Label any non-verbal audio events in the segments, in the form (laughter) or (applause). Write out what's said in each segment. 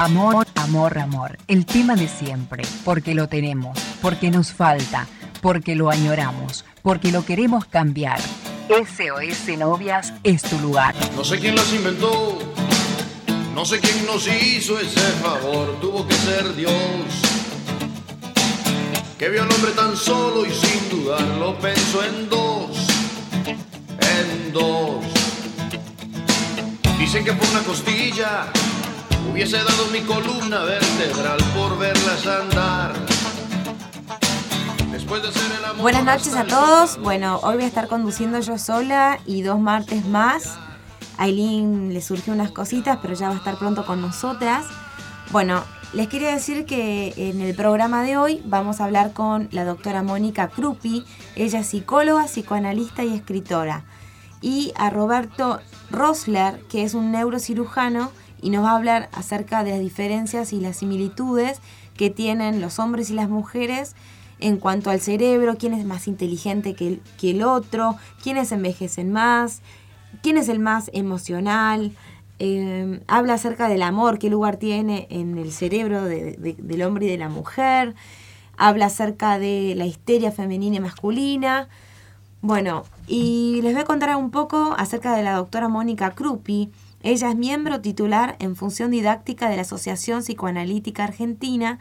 Amor, amor, amor. El tema de siempre. Porque lo tenemos, porque nos falta, porque lo añoramos, porque lo queremos cambiar. SOS Novias es tu lugar. No sé quién las inventó, no sé quién nos hizo ese favor, tuvo que ser Dios. Que vio al hombre tan solo y sin dudarlo pensó en dos, en dos. Dicen que por una costilla Hubiese dado mi columna vertebral por verlas andar. Después de ser el amor Buenas noches a todos. Bueno, hoy voy a estar conduciendo yo sola y dos martes más. A Aileen le surgió unas cositas, pero ya va a estar pronto con nosotras. Bueno, les quería decir que en el programa de hoy vamos a hablar con la doctora Mónica Krupi. Ella es psicóloga, psicoanalista y escritora. Y a Roberto Rosler, que es un neurocirujano y nos va a hablar acerca de las diferencias y las similitudes que tienen los hombres y las mujeres en cuanto al cerebro, quién es más inteligente que el, que el otro, quiénes envejecen más, quién es el más emocional. Eh, habla acerca del amor, qué lugar tiene en el cerebro del hombre y de la mujer. Habla acerca de la histeria femenina y masculina. Bueno, y les voy a contar un poco acerca de la doctora Mónica Krupi, ella es miembro titular en función didáctica de la Asociación Psicoanalítica Argentina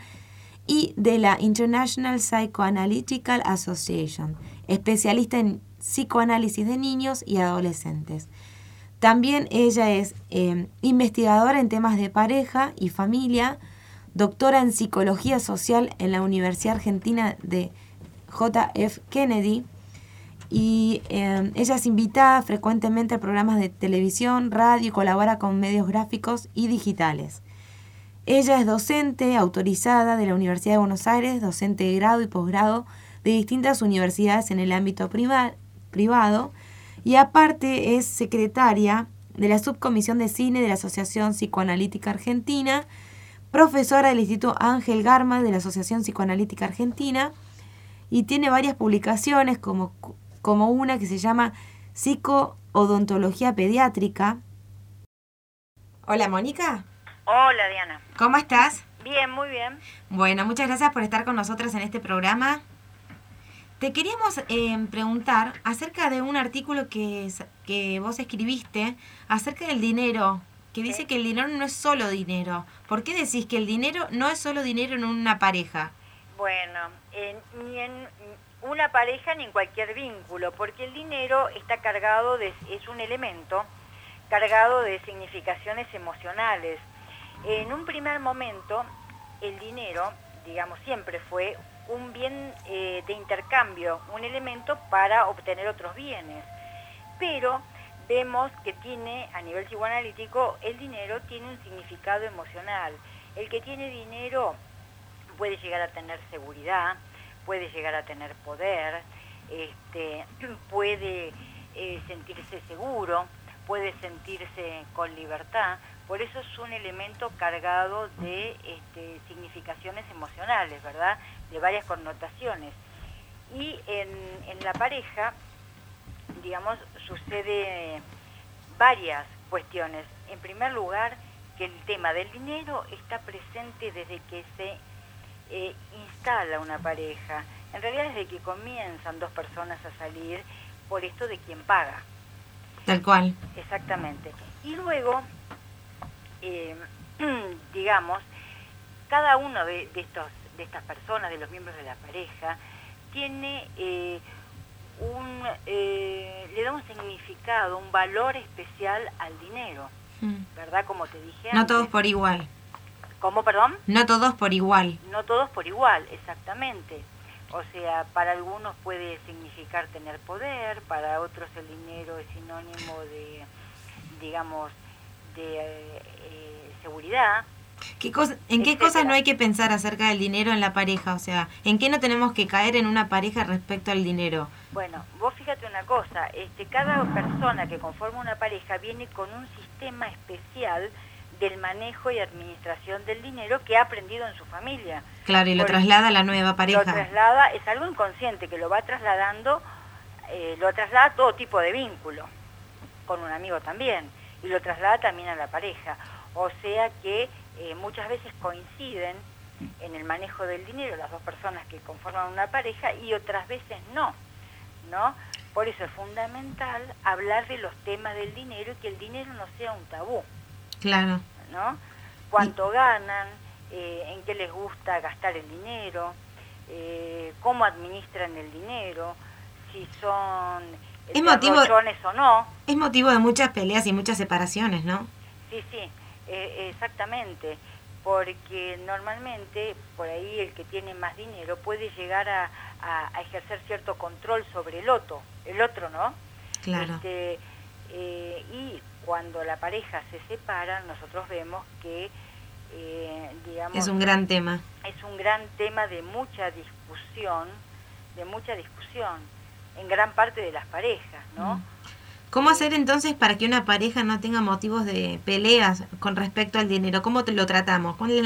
y de la International Psychoanalytical Association, especialista en psicoanálisis de niños y adolescentes. También ella es eh, investigadora en temas de pareja y familia, doctora en psicología social en la Universidad Argentina de JF Kennedy, y em, ella es invitada frecuentemente a programas de televisión, radio y colabora con medios gráficos y digitales. Ella es docente autorizada de la Universidad de Buenos Aires, docente de grado y posgrado de distintas universidades en el ámbito privado y aparte es secretaria de la Subcomisión de Cine de la Asociación Psicoanalítica Argentina, profesora del Instituto Ángel Garma de la Asociación Psicoanalítica Argentina y tiene varias publicaciones como como una que se llama psicoodontología pediátrica. Hola, Mónica. Hola, Diana. ¿Cómo estás? Bien, muy bien. Bueno, muchas gracias por estar con nosotros en este programa. Te queríamos eh, preguntar acerca de un artículo que, que vos escribiste acerca del dinero, que dice que el dinero no es solo dinero. ¿Por qué decís que el dinero no es solo dinero en una pareja? Bueno, ni en una pareja ni en cualquier vínculo, porque el dinero está cargado de, es un elemento cargado de significaciones emocionales. En un primer momento, el dinero, digamos, siempre fue un bien eh, de intercambio, un elemento para obtener otros bienes. Pero vemos que tiene, a nivel psicoanalítico, el dinero tiene un significado emocional. El que tiene dinero puede llegar a tener seguridad, puede llegar a tener poder, este, (clears throat) puede eh, sentirse seguro, puede sentirse con libertad. Por eso es un elemento cargado de este, significaciones emocionales, ¿verdad? De varias connotaciones. Y en, en la pareja, digamos, sucede varias cuestiones. En primer lugar, que el tema del dinero está presente desde que se eh, instala una pareja. En realidad desde que comienzan dos personas a salir por esto de quien paga. Tal cual. Exactamente. Y luego, eh, (clears throat) digamos, cada uno de, estos, de estas personas, de los miembros de la pareja, tiene eh, un, le da un significado, un valor especial al dinero, mm. ¿verdad? Como te dije No todos por igual. ¿Cómo, perdón? No todos por igual. No todos por igual, exactamente. O sea, para algunos puede significar tener poder, para otros el dinero es sinónimo de, digamos, de eh, seguridad. ¿Qué ¿En qué cosas no hay que pensar acerca del dinero en la pareja? O sea, ¿en qué no tenemos que caer en una pareja respecto al dinero? Bueno, vos fíjate una cosa, este, cada persona que conforma una pareja viene con un sistema especial del manejo y administración del dinero que ha aprendido en su familia. Claro, y lo traslada a la nueva pareja. Lo traslada, es algo inconsciente que lo va trasladando, eh, lo traslada a todo tipo de vínculo, con un amigo también, y lo traslada también a la pareja. O sea que eh, muchas veces coinciden en el manejo del dinero las dos personas que conforman una pareja y otras veces no, ¿no? Por eso es fundamental hablar de los temas del dinero y que el dinero no sea un tabú. Claro. ¿No? Cuánto ganan, eh, en qué les gusta gastar el dinero, eh, cómo administran el dinero, si son es motivo, o no. Es motivo de muchas peleas y muchas separaciones, ¿no? Sí, sí, eh, exactamente porque normalmente por ahí el que tiene más dinero puede llegar a, ejercer cierto control sobre el otro, el otro, ¿no? Claro. Este, eh, y cuando la pareja se separa, nosotros vemos que, eh, digamos... Es un gran tema. Es un gran tema de mucha discusión, de mucha discusión en gran parte de las parejas, ¿no? Mm. ¿Cómo hacer entonces para que una pareja no tenga motivos de peleas con respecto al dinero? ¿Cómo te lo tratamos? ¿Cuál es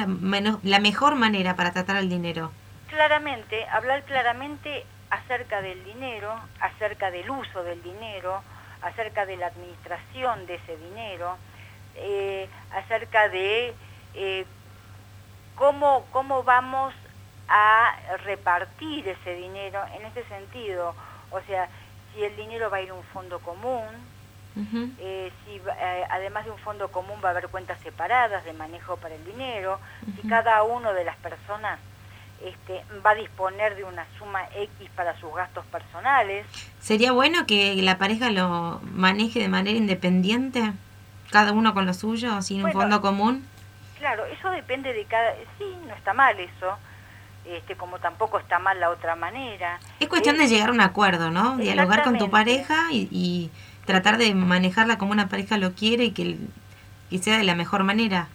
la, mejor manera para tratar el dinero? Claramente, hablar claramente acerca del dinero, acerca del uso del dinero, acerca de la administración de ese dinero, eh, acerca de eh, cómo, cómo vamos a repartir ese dinero en ese sentido. O sea, si el dinero va a ir a un fondo común, eh, si eh, además de un fondo común va a haber cuentas separadas de manejo para el dinero, si cada uno de las personas este, va a disponer de una suma X para sus gastos personales. ¿Sería bueno que la pareja lo maneje de manera independiente, cada uno con lo suyo, sin un fondo común? Claro, eso depende de cada... Sí, no está mal eso este, como tampoco está mal la otra manera. Es cuestión de llegar a un acuerdo, ¿no? Dialogar con tu pareja y, tratar de manejarla como una pareja lo quiere y que, sea de la mejor manera.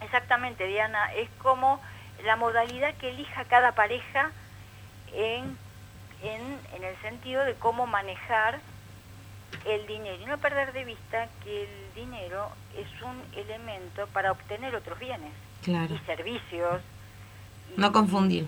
Exactamente, Diana, es como la modalidad que elija cada pareja en, en, en el sentido de cómo manejar el dinero y no perder de vista que el dinero es un elemento para obtener otros bienes y servicios no confundir.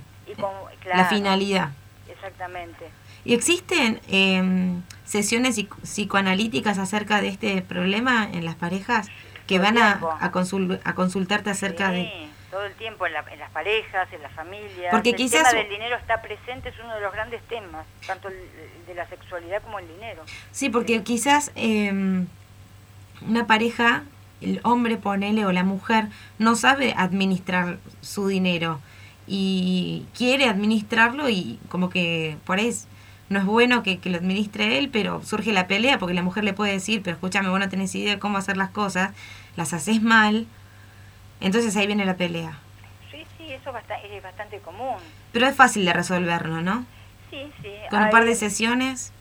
la finalidad. Exactamente. ¿Y existen em, sesiones psicoanalíticas acerca de este problema en las parejas que van a, a, consultarte acerca de... Todo el tiempo en, las parejas, en las familias. Porque el quizás... tema del dinero está presente, es uno de los grandes temas, tanto el, de la sexualidad como el dinero. Sí, porque quizás em, una pareja, el hombre, ponele, o la mujer, no sabe administrar su dinero y quiere administrarlo y como que por ahí no es bueno que, lo administre él, pero surge la pelea porque la mujer le puede decir, pero escúchame, vos no tenés idea de cómo hacer las cosas, las haces mal, entonces ahí viene la pelea. Sí, sí, eso es bastante común. Pero es fácil de resolverlo, ¿no? Sí, sí. Con un par de sesiones.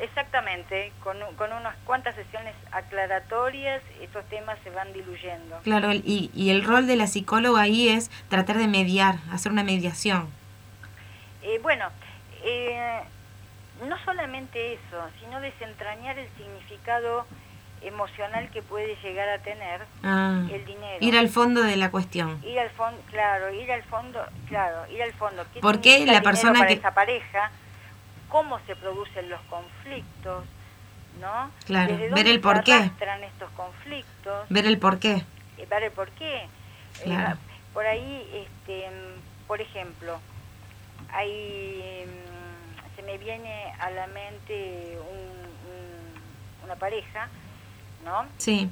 Exactamente, con, con unas cuantas sesiones aclaratorias estos temas se van diluyendo. Claro, y, y el rol de la psicóloga ahí es tratar de mediar, hacer una mediación. Eh, bueno, eh, no solamente eso, sino desentrañar el significado emocional que puede llegar a tener ah, el dinero. Ir al fondo de la cuestión. Ir al fondo, claro, ir al fondo, claro, ir al fondo. ¿Qué ¿Por qué la persona que esa pareja? cómo se producen los conflictos, ¿no? Claro, ver el por qué. estos conflictos. Ver el por qué. Eh, ver el por qué. Eh, por ahí, este, por ejemplo, hay, mm, se me viene a la mente una pareja, ¿no? Sí.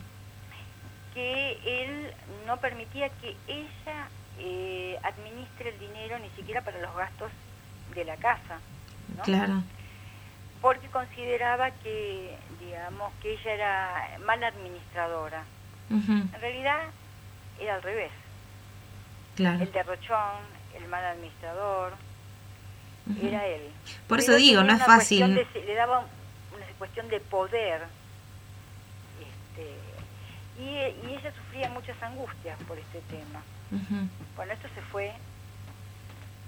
Que él no permitía que ella eh, administre el dinero ni siquiera para los gastos de la casa. Claro. Porque consideraba que, digamos, que ella era mala administradora. En realidad era al revés. Claro. El derrochón, el mal administrador, era él. Por eso digo, no es fácil. le daba una cuestión de poder. Este, y, y, ella sufría muchas angustias por este tema. Bueno, esto se fue,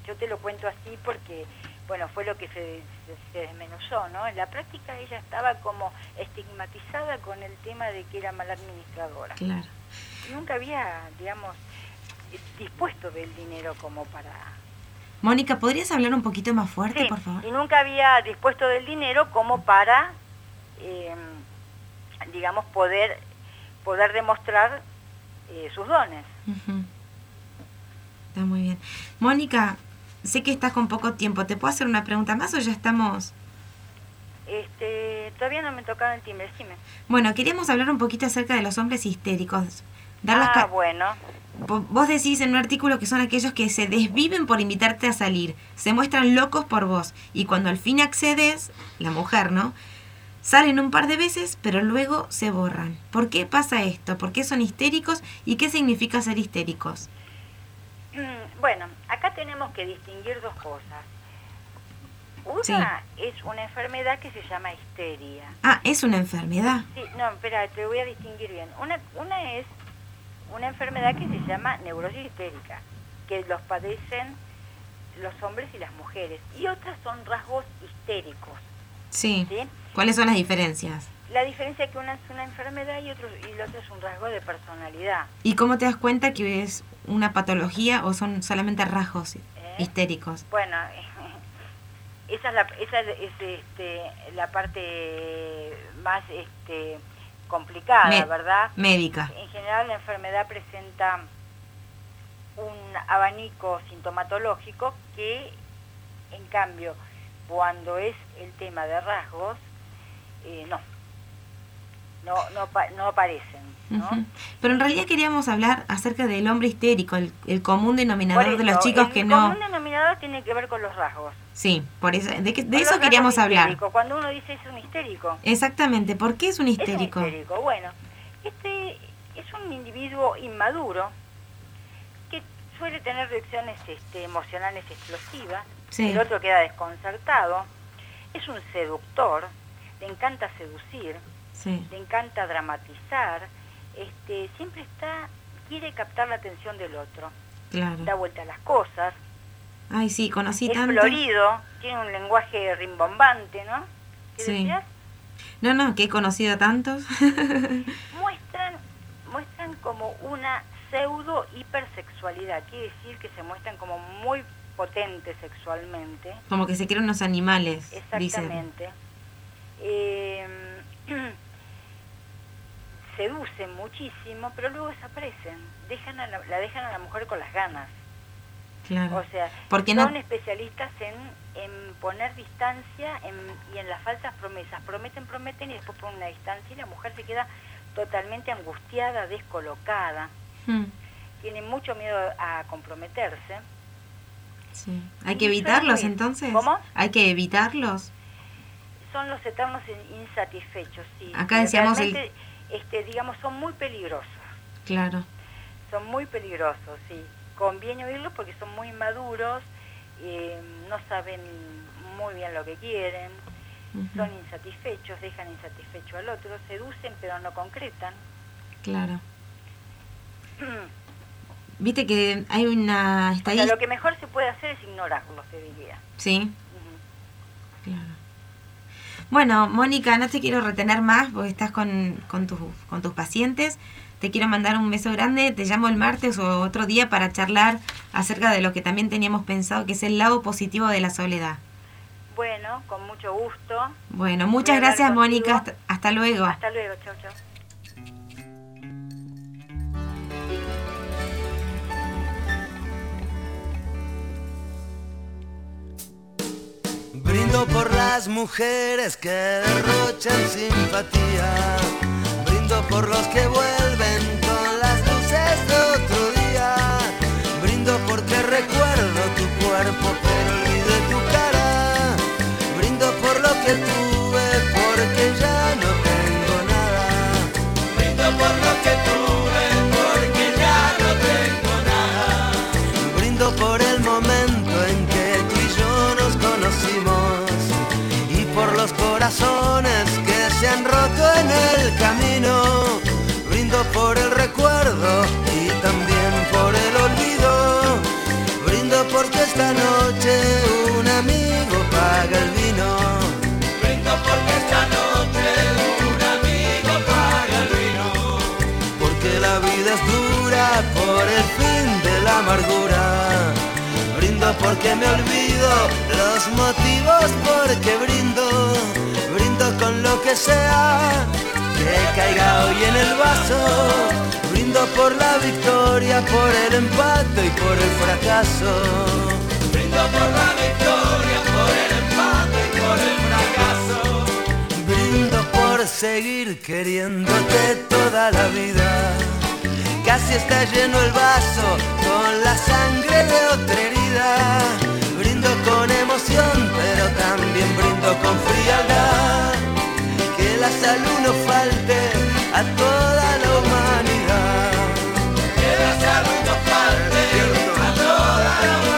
yo te lo cuento así porque bueno, fue lo que se, desmenuzó, ¿no? En la práctica ella estaba como estigmatizada con el tema de que era mala administradora. Claro. Nunca había, digamos, dispuesto del dinero como para... Mónica, ¿podrías hablar un poquito más fuerte, por favor? Y nunca había dispuesto del dinero como para, em, digamos, poder, poder demostrar eh, sus dones. Está muy bien. Mónica, sé que estás con poco tiempo. ¿Te puedo hacer una pregunta más o ya estamos? Este, todavía no me tocaron el timbre, decime. Bueno, queríamos hablar un poquito acerca de los hombres histéricos. Dar las ah, ca- bueno. Vo- Vos decís en un artículo que son aquellos que se desviven por invitarte a salir, se muestran locos por vos y cuando al fin accedes, la mujer, ¿no? Salen un par de veces, pero luego se borran. ¿Por qué pasa esto? ¿Por qué son histéricos? ¿Y qué significa ser histéricos? Bueno, acá tenemos que distinguir dos cosas. Una es una enfermedad que se llama histeria. Ah, es una enfermedad. Sí, no, espera, te voy a distinguir bien. Una, una es una enfermedad que se llama neurosis histérica, que los padecen los hombres y las mujeres. Y otras son rasgos histéricos. Sí. ¿sí? ¿Cuáles son las diferencias? La diferencia es que una es una enfermedad y, otro, y la otra es un rasgo de personalidad. ¿Y cómo te das cuenta que es una patología o son solamente rasgos histéricos? Bueno, (laughs) esa es la, esa es, este, la parte más este, complicada, Me- ¿verdad? Médica. En general la enfermedad presenta un abanico sintomatológico que, en cambio, cuando es el tema de rasgos, eh, no, no, no, no aparecen. ¿no? Pero en realidad queríamos hablar acerca del hombre histérico, el, el común denominador de los chicos el que no... común denominador tiene que ver con los rasgos. Sí, por eso, de, que- eso queríamos hablar. Cuando uno dice es un histérico, Exactamente, ¿por qué es un Es un histérico? histérico. Bueno, este es un individuo inmaduro que suele tener reacciones este, emocionales explosivas. Sí. El otro queda desconcertado. Es un seductor, le encanta seducir, Sí, le encanta dramatizar. Este, siempre está quiere captar la atención del otro. Da vuelta a las cosas. Ay, sí, conocí es tanto. florido, tiene un lenguaje rimbombante, ¿no? ¿Qué Sí. decías? No, no, que he conocido a tantos. (laughs) muestran muestran como una pseudo hipersexualidad, quiere decir que se muestran como muy potentes sexualmente, Como que se creen unos animales, dicen. Eh, (clears throat) seducen muchísimo, pero luego desaparecen, dejan a la, la dejan a la mujer con las ganas. Claro. O sea, Porque son no- especialistas en, en poner distancia en- y en las falsas promesas. Prometen, prometen y después ponen una distancia y la mujer se queda totalmente angustiada, descolocada. Hmm, Tiene mucho miedo a comprometerse. sí. Hay que evitarlos entonces. ¿Cómo? Hay que evitarlos. Son los eternos in- insatisfechos, sí. Acá Y decíamos el- realmente, este, digamos, son muy peligrosos. Claro. Son muy peligrosos, sí. Conviene oírlos porque son muy maduros, eh, no saben muy bien lo que quieren, son insatisfechos, dejan insatisfecho al otro, seducen pero no concretan. Claro. (clears throat) Viste que hay una O sea, estadística. lo que mejor se puede hacer es ignorarlos, te diría. Sí, claro. Bueno, Mónica, no te quiero retener más porque estás con, con, tus, con tus pacientes. Te quiero mandar un beso grande. Te llamo el martes o otro día para charlar acerca de lo que también teníamos pensado, que es el lado positivo de la soledad. Bueno, con mucho gusto. Bueno, muchas gracias. Mónica. Hasta, hasta luego. Hasta luego, chao, chao. Brindo por las mujeres que derrochan simpatía. Brindo por los que vuelven con las luces de otro día. Brindo porque recuerdo tu cuerpo pero olvidé tu cara. Brindo por lo que tuve porque ya no tengo nada. Brindo por lo que tuve corazones que se han roto en el camino. Brindo por el recuerdo y también por el olvido. Brindo porque esta noche un amigo paga el vino. Brindo porque esta noche un amigo paga el vino. Porque la vida es dura por el fin de la amargura. Brindo porque me olvido los motivos porque que sea que caiga hoy en el vaso. Brindo por la victoria, por el empate y por el fracaso. Brindo por la victoria, por el empate y por el fracaso. Brindo por seguir queriéndote toda la vida. Casi está lleno el vaso con la sangre de otra herida. Brindo con emoción, pero también brindo con frialdad. La salud no falte a toda la humanidad. Que la salud no falte a toda la humanidad.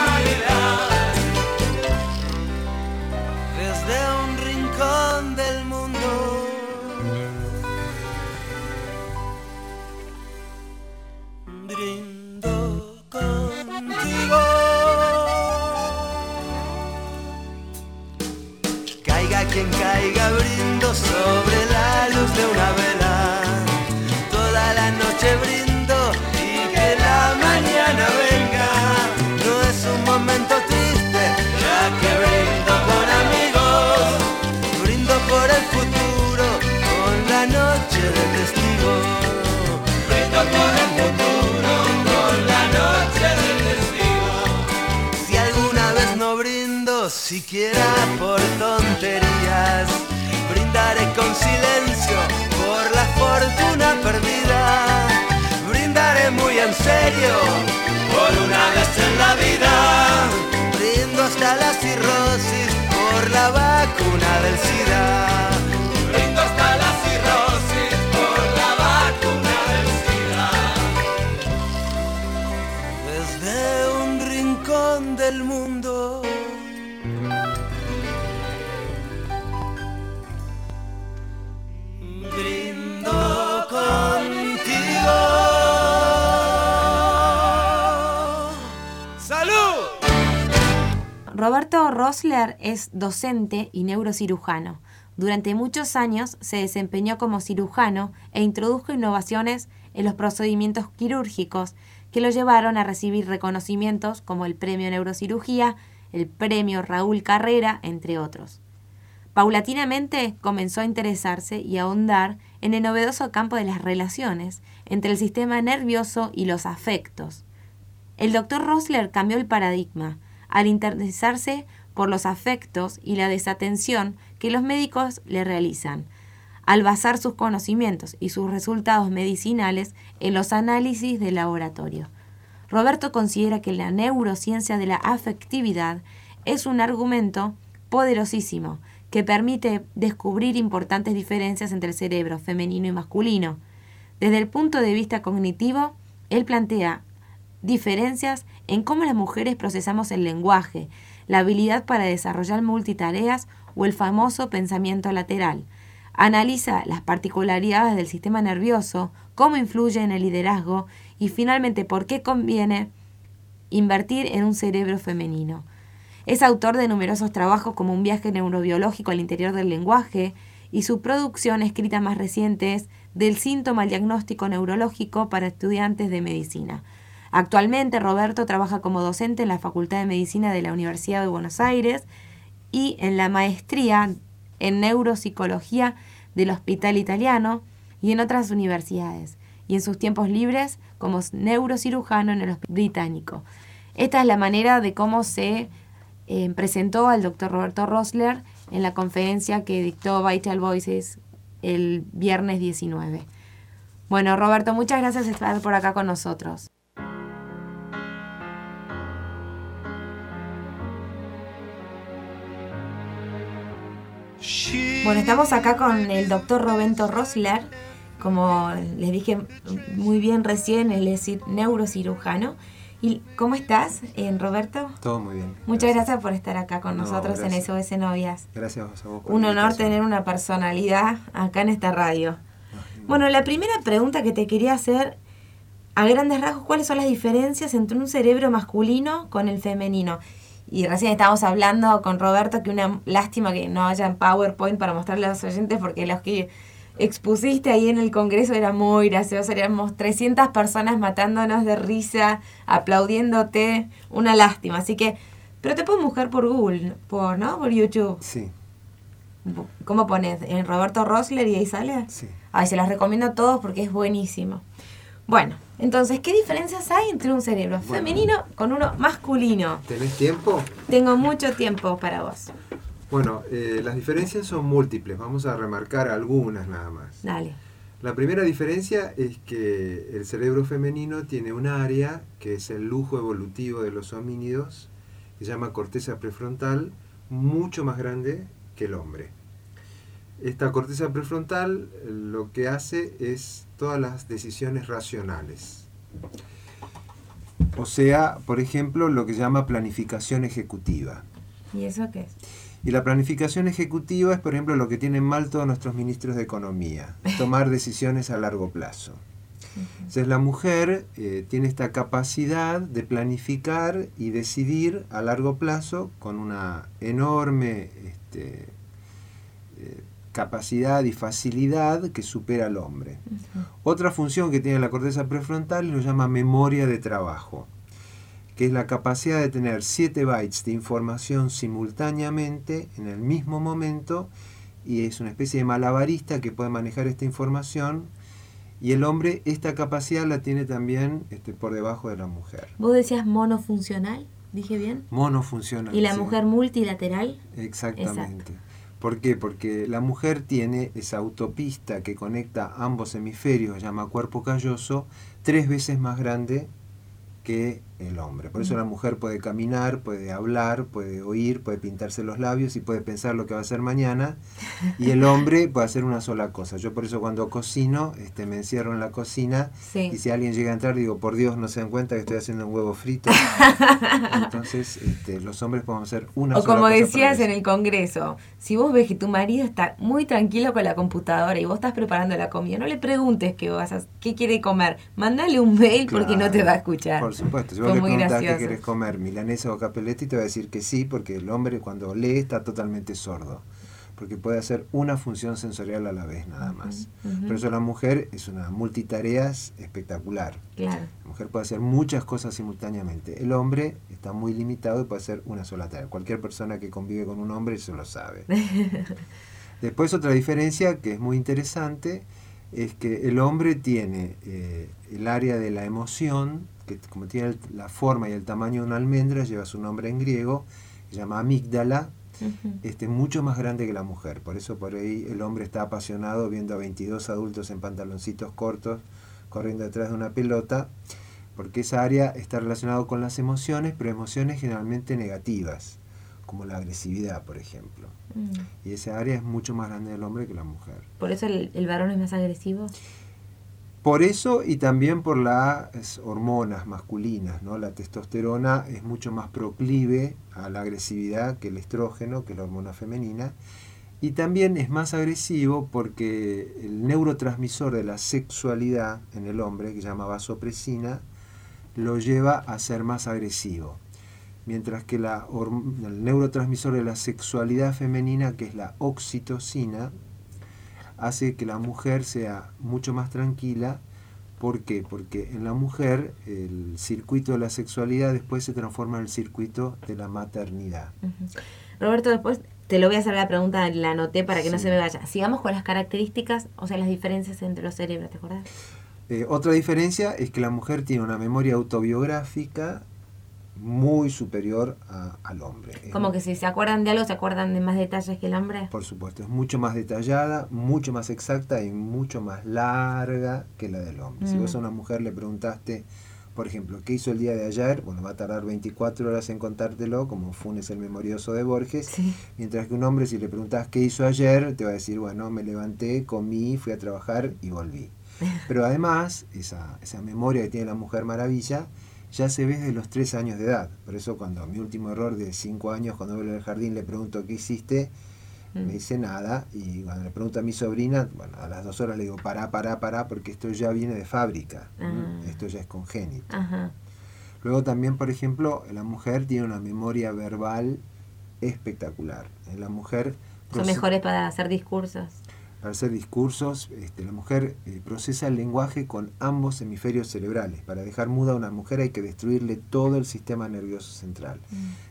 Siquiera por tonterías, brindaré con silencio por la fortuna perdida. Brindaré muy en serio por una vez en la vida. Brindo hasta la cirrosis por la vacuna del SIDA. Brindo hasta la cirrosis Rosler es docente y neurocirujano. Durante muchos años se desempeñó como cirujano e introdujo innovaciones en los procedimientos quirúrgicos que lo llevaron a recibir reconocimientos como el Premio Neurocirugía, el Premio Raúl Carrera, entre otros. Paulatinamente comenzó a interesarse y a ahondar en el novedoso campo de las relaciones entre el sistema nervioso y los afectos. El doctor Rosler cambió el paradigma al interesarse por los afectos y la desatención que los médicos le realizan, al basar sus conocimientos y sus resultados medicinales en los análisis de laboratorio. Roberto considera que la neurociencia de la afectividad es un argumento poderosísimo que permite descubrir importantes diferencias entre el cerebro femenino y masculino. Desde el punto de vista cognitivo, él plantea diferencias en cómo las mujeres procesamos el lenguaje, la habilidad para desarrollar multitareas o el famoso pensamiento lateral. Analiza las particularidades del sistema nervioso, cómo influye en el liderazgo y finalmente por qué conviene invertir en un cerebro femenino. Es autor de numerosos trabajos como Un viaje neurobiológico al interior del lenguaje y su producción escrita más reciente es Del síntoma al diagnóstico neurológico para estudiantes de medicina. Actualmente Roberto trabaja como docente en la Facultad de Medicina de la Universidad de Buenos Aires y en la maestría en neuropsicología del Hospital Italiano y en otras universidades, y en sus tiempos libres como neurocirujano en el Hospital Británico. Esta es la manera de cómo se eh, presentó al doctor Roberto Rosler en la conferencia que dictó Vital Voices el viernes 19. Bueno, Roberto, muchas gracias por estar por acá con nosotros. Bueno, estamos acá con el doctor Roberto Rosler, como les dije muy bien recién, él es neurocirujano. ¿Y cómo estás, eh, Roberto? Todo muy bien. Muchas gracias, por estar acá con No, nosotros gracias. en SOS Novias. Gracias a vos. por Un honor tener una personalidad acá en esta radio. Bueno, la primera pregunta que te quería hacer, a grandes rasgos, ¿cuáles son las diferencias entre un cerebro masculino con el femenino? Y recién estábamos hablando con Roberto que una lástima que no haya PowerPoint para mostrarle a los oyentes porque los que expusiste ahí en el Congreso era muy gracioso, éramos 300 personas matándonos de risa, aplaudiéndote, una lástima. Así que, pero te puedes buscar por Google, por, ¿no? Por YouTube. Sí. ¿Cómo pones? ¿En Roberto Rosler y ahí sale? Sí. Ay, se las recomiendo a todos porque es buenísimo. Bueno, entonces, ¿qué diferencias hay entre un cerebro femenino con uno masculino? ¿Tenés tiempo? Tengo mucho tiempo para vos. Bueno, eh, las diferencias son múltiples, vamos a remarcar algunas nada más. Dale. La primera diferencia es que el cerebro femenino tiene un área que es el lujo evolutivo de los homínidos, que se llama corteza prefrontal, mucho más grande que el hombre. Esta corteza prefrontal eh, lo que hace es todas las decisiones racionales. O sea, por ejemplo, lo que se llama planificación ejecutiva. ¿Y eso qué es? Y la planificación ejecutiva es, por ejemplo, lo que tienen mal todos nuestros ministros de Economía, tomar decisiones a largo plazo. Entonces la mujer eh, tiene esta capacidad de planificar y decidir a largo plazo con una enorme este, eh, capacidad y facilidad que supera al hombre. Otra función que tiene la corteza prefrontal lo llama memoria de trabajo que es la capacidad de tener 7 bytes de información simultáneamente en el mismo momento y es una especie de malabarista que puede manejar esta información y el hombre esta capacidad la tiene también este, por debajo de la mujer. ¿Vos decías monofuncional? ¿Dije bien? Monofuncional. ¿Y la sí. mujer multilateral? Exactamente. ¿Por qué? Porque la mujer tiene esa autopista que conecta ambos hemisferios, llama cuerpo calloso, tres veces más grande que el hombre. Por eso la mujer puede caminar, puede hablar, puede oír, puede pintarse los labios y puede pensar lo que va a hacer mañana. (laughs) Y el hombre puede hacer una sola cosa. Yo por eso cuando cocino, este, me encierro en la cocina Sí. y si alguien llega a entrar digo, por Dios, no se dan cuenta que estoy haciendo un huevo frito. (laughs) Entonces, este, los hombres podemos hacer una O sola como cosa para decías eso. en el Congreso, si vos ves que tu marido está muy tranquilo con la computadora y vos estás preparando la comida, no le preguntes qué vas a, qué quiere comer. Mándale un mail porque no te va a escuchar. Por supuesto, si vos le muy preguntás qué querés comer, milanesa o capelletti, te va a decir que sí, porque el hombre cuando lee está totalmente sordo. Porque puede hacer una función sensorial a la vez nada más. ujú. Por eso la mujer es una multitareas espectacular. Claro. La mujer puede hacer muchas cosas simultáneamente. El hombre está muy limitado y puede hacer una sola tarea. Cualquier persona que convive con un hombre eso lo sabe. (laughs) Después otra diferencia que es muy interesante es que el hombre tiene eh, el área de la emoción, que como tiene la forma y el tamaño de una almendra, lleva su nombre en griego, se llama amígdala, Ujú. este, mucho más grande que la mujer. Por eso por ahí el hombre está apasionado viendo a 22 adultos en pantaloncitos cortos corriendo detrás de una pelota, porque esa área está relacionada con las emociones, pero emociones generalmente negativas, como la agresividad, por ejemplo. Mm. Y esa área es mucho más grande del hombre que la mujer. Por eso el, el varón es más agresivo. Por eso y también por las hormonas masculinas, ¿no? La testosterona es mucho más proclive a la agresividad que el estrógeno, que la hormona femenina, y también es más agresivo porque el neurotransmisor de la sexualidad en el hombre, que se llama vasopresina, lo lleva a ser más agresivo. Mientras que la el neurotransmisor de la sexualidad femenina, que es la oxitocina, hace que la mujer sea mucho más tranquila. ¿Por qué? Porque en la mujer el circuito de la sexualidad después se transforma en el circuito de la maternidad. Roberto, después te lo voy a hacer la pregunta, la anoté para que no se me vaya. Sigamos con las características, o sea, las diferencias entre los cerebros, ¿te acordás? Eh, otra diferencia es que la mujer tiene una memoria autobiográfica muy superior a- al hombre. Como que si se acuerdan de algo, se acuerdan de más detalles que el hombre. Por supuesto, es mucho más detallada, mucho más exacta y mucho más larga que la del hombre. Si Mm. vos a una mujer le preguntaste, por ejemplo, ¿qué hizo el día de ayer? Bueno, va a tardar 24 horas en contártelo, como Funes el memorioso de Borges. Sí. Mientras que un hombre, si le preguntás qué hizo ayer, te va a decir, bueno, me levanté, comí, fui a trabajar y volví. (laughs) Pero además, esa, esa memoria que tiene la mujer maravilla, ya se ve desde los tres años de edad. Por eso cuando mi último error de cinco años, cuando vuelvo al jardín, le pregunto qué hiciste, Mm. me dice nada. Y cuando le pregunto a mi sobrina, bueno, a las dos horas le digo, pará, pará, pará, porque esto ya viene de fábrica. Ah. Esto ya es congénito. Ajá. Luego también, por ejemplo, la mujer tiene una memoria verbal espectacular. La mujer Son mejores para hacer discursos. Para hacer discursos, este, la mujer eh, procesa el lenguaje con ambos hemisferios cerebrales. Para dejar muda a una mujer hay que destruirle todo el sistema nervioso central.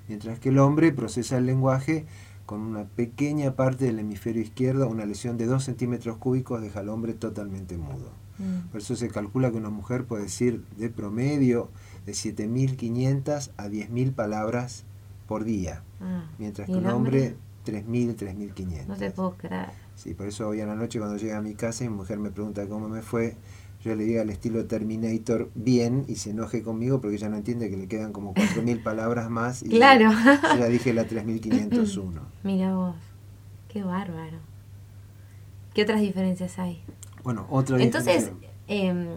Mientras que el hombre procesa el lenguaje con una pequeña parte del hemisferio izquierdo, una lesión de 2 centímetros cúbicos deja al hombre totalmente mudo. Mm. Por eso se calcula que una mujer puede decir de promedio de 7.500 a 10.000 palabras por día, Ah, mientras ¿y que un hombre 3.000, 3.500. No te puedo creer. Sí, por eso hoy a la noche cuando llega a mi casa y mi mujer me pregunta cómo me fue, yo le digo al estilo Terminator bien y se enoje conmigo porque ella no entiende que le quedan como 4.000 palabras más y Claro. yo ya dije la 3.501. (laughs) Mira vos. Qué bárbaro. ¿Qué otras diferencias hay? Bueno, otra Entonces, em,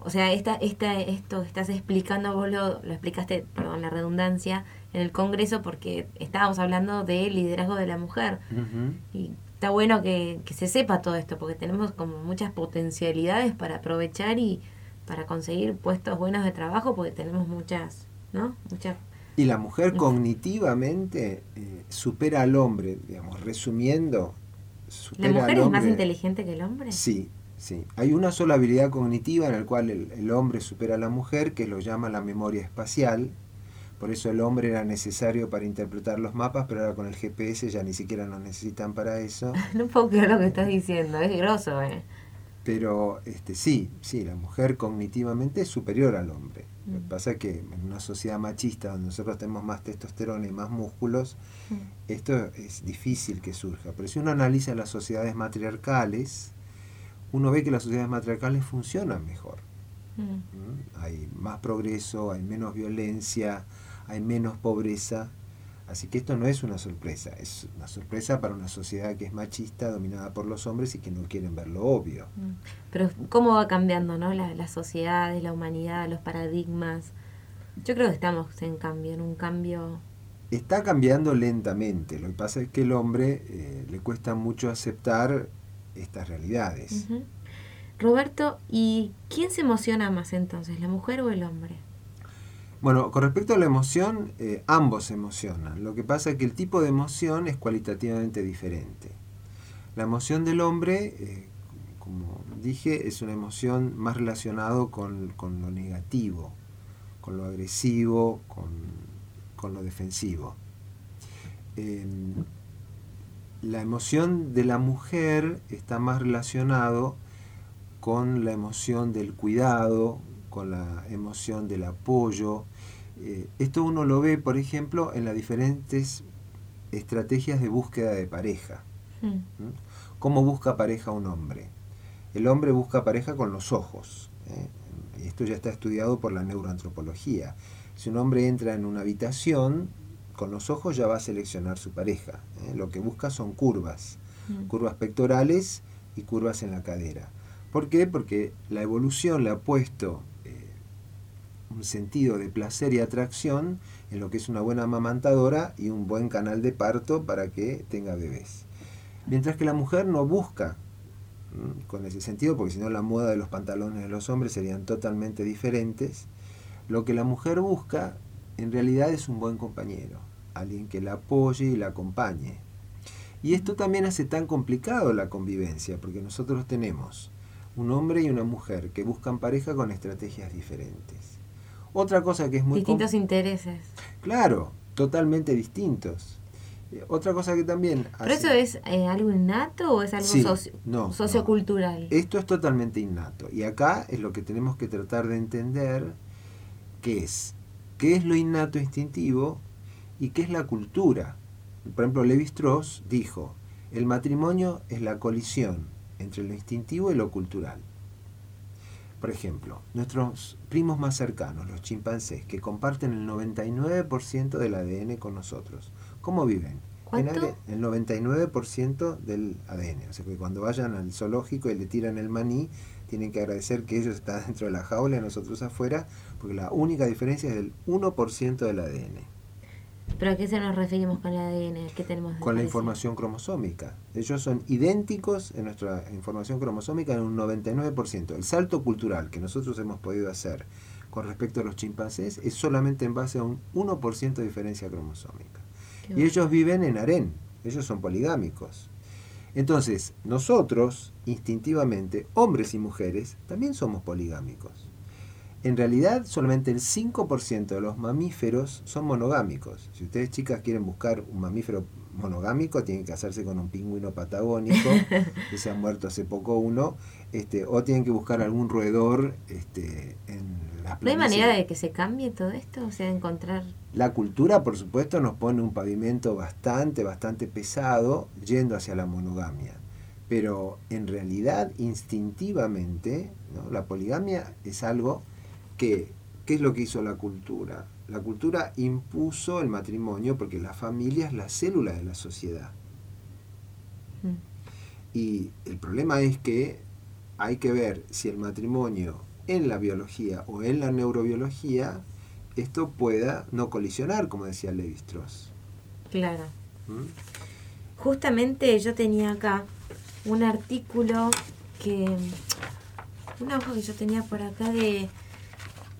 o sea, esta, esta, esto que estás explicando, vos lo, lo explicaste, perdón, la redundancia, en el Congreso porque estábamos hablando de liderazgo de la mujer. Y está bueno que, que se sepa todo esto porque tenemos como muchas potencialidades para aprovechar y para conseguir puestos buenos de trabajo porque tenemos muchas, ¿no? Muchas... Y la mujer cognitivamente eh, supera al hombre, digamos, resumiendo. ¿La supera mujer al es más inteligente que el hombre? Sí, sí. Hay una sola habilidad cognitiva en la cual el, el hombre supera a la mujer, que lo llama la memoria espacial. Por eso el hombre era necesario para interpretar los mapas, pero ahora con el GPS ya ni siquiera nos necesitan para eso. (laughs) No puedo creer lo que estás diciendo, es grosso, ¿eh? Pero este, sí, sí, la mujer cognitivamente es superior al hombre. Lo que Mm. pasa es que en una sociedad machista donde nosotros tenemos más testosterona y más músculos, Mm. esto es difícil que surja. Pero si uno analiza las sociedades matriarcales, uno ve que las sociedades matriarcales funcionan mejor. ¿Mm? Hay más progreso, hay menos violencia, hay menos pobreza. Así que esto no es una sorpresa, es una sorpresa para una sociedad que es machista, dominada por los hombres y que no quieren ver lo obvio. Mm. Pero cómo va cambiando, ¿no? La, las sociedades, la humanidad, los paradigmas. Yo creo que estamos en cambio, en un cambio... Está cambiando lentamente, lo que pasa es que el hombre eh, le cuesta mucho aceptar estas realidades. Roberto, ¿y quién se emociona más entonces, la mujer o el hombre? Bueno, con respecto a la emoción, eh, ambos emocionan. Lo que pasa es que el tipo de emoción es cualitativamente diferente. La emoción del hombre, eh, como dije, es una emoción más relacionado con, lo negativo, con lo agresivo, con, lo defensivo. Eh, la emoción de la mujer está más relacionado con la emoción del cuidado, con la emoción del apoyo. Eh, esto uno lo ve, por ejemplo, en las diferentes estrategias de búsqueda de pareja. Mm. ¿Cómo busca pareja un hombre? El hombre busca pareja con los ojos. ¿eh? Y Esto ya está estudiado por la neuroantropología. Si un hombre entra en una habitación, con los ojos ya va a seleccionar su pareja. ¿eh? Lo que busca son curvas Mm. curvas pectorales y curvas en la cadera. ¿Por qué? Porque la evolución le ha puesto un sentido de placer y atracción en lo que es una buena amamantadora y un buen canal de parto para que tenga bebés. Mientras que la mujer no busca ¿m? con ese sentido, porque si no la moda de los pantalones de los hombres serían totalmente diferentes. Lo que la mujer busca en realidad es un buen compañero, alguien que la apoye y la acompañe. Y esto también hace tan complicado la convivencia, porque nosotros tenemos un hombre y una mujer que buscan pareja con estrategias diferentes. Otra cosa que es muy... Distintos intereses. Claro, totalmente distintos. Eh, Otra cosa que también... ¿Pero eso es eh, algo innato o es algo Sí, socio- no, sociocultural? Esto es totalmente innato. Y acá es lo que tenemos que tratar de entender, que es qué es lo innato instintivo y qué es la cultura. Por ejemplo, Levi Strauss dijo, el matrimonio es la colisión entre lo instintivo y lo cultural. Por ejemplo, nuestros primos más cercanos, los chimpancés, que comparten el 99% del ADN con nosotros, ¿cómo viven? En ¿Cuánto? El 99% del ADN. O sea que cuando vayan al zoológico y le tiran el maní, tienen que agradecer que ellos están (laughs) dentro de la jaula y nosotros afuera, porque la única diferencia es del 1% del ADN, ¿Pero a qué se nos referimos con el ADN? ¿Qué tenemos con la información cromosómica. Ellos son idénticos en nuestra información cromosómica en un 99%. El salto cultural que nosotros hemos podido hacer con respecto a los chimpancés es solamente en base a un 1% de diferencia cromosómica. Qué Y bueno. ellos viven en harén, ellos son poligámicos. Entonces, nosotros, instintivamente, hombres y mujeres, también somos poligámicos. En realidad, solamente el 5% de los mamíferos son monogámicos. Si ustedes chicas quieren buscar un mamífero monogámico tiene que casarse con un pingüino patagónico, (laughs) que se ha muerto hace poco uno, este, o tienen que buscar algún roedor este, en las ¿No hay manera de que se cambie todo esto? O sea, encontrar... La cultura, por supuesto, nos pone un pavimento bastante, bastante pesado yendo hacia la monogamia. Pero en realidad, instintivamente, ¿no? la poligamia es algo que, ¿qué es lo que hizo la cultura? La cultura impuso el matrimonio porque la familia es la célula de la sociedad. Mm. Y el problema es que hay que ver si el matrimonio en la biología o en la neurobiología, esto pueda no colisionar, como decía Levi Strauss. Claro. ¿Mm? Justamente yo tenía acá un artículo que. Una hoja que yo tenía por acá de,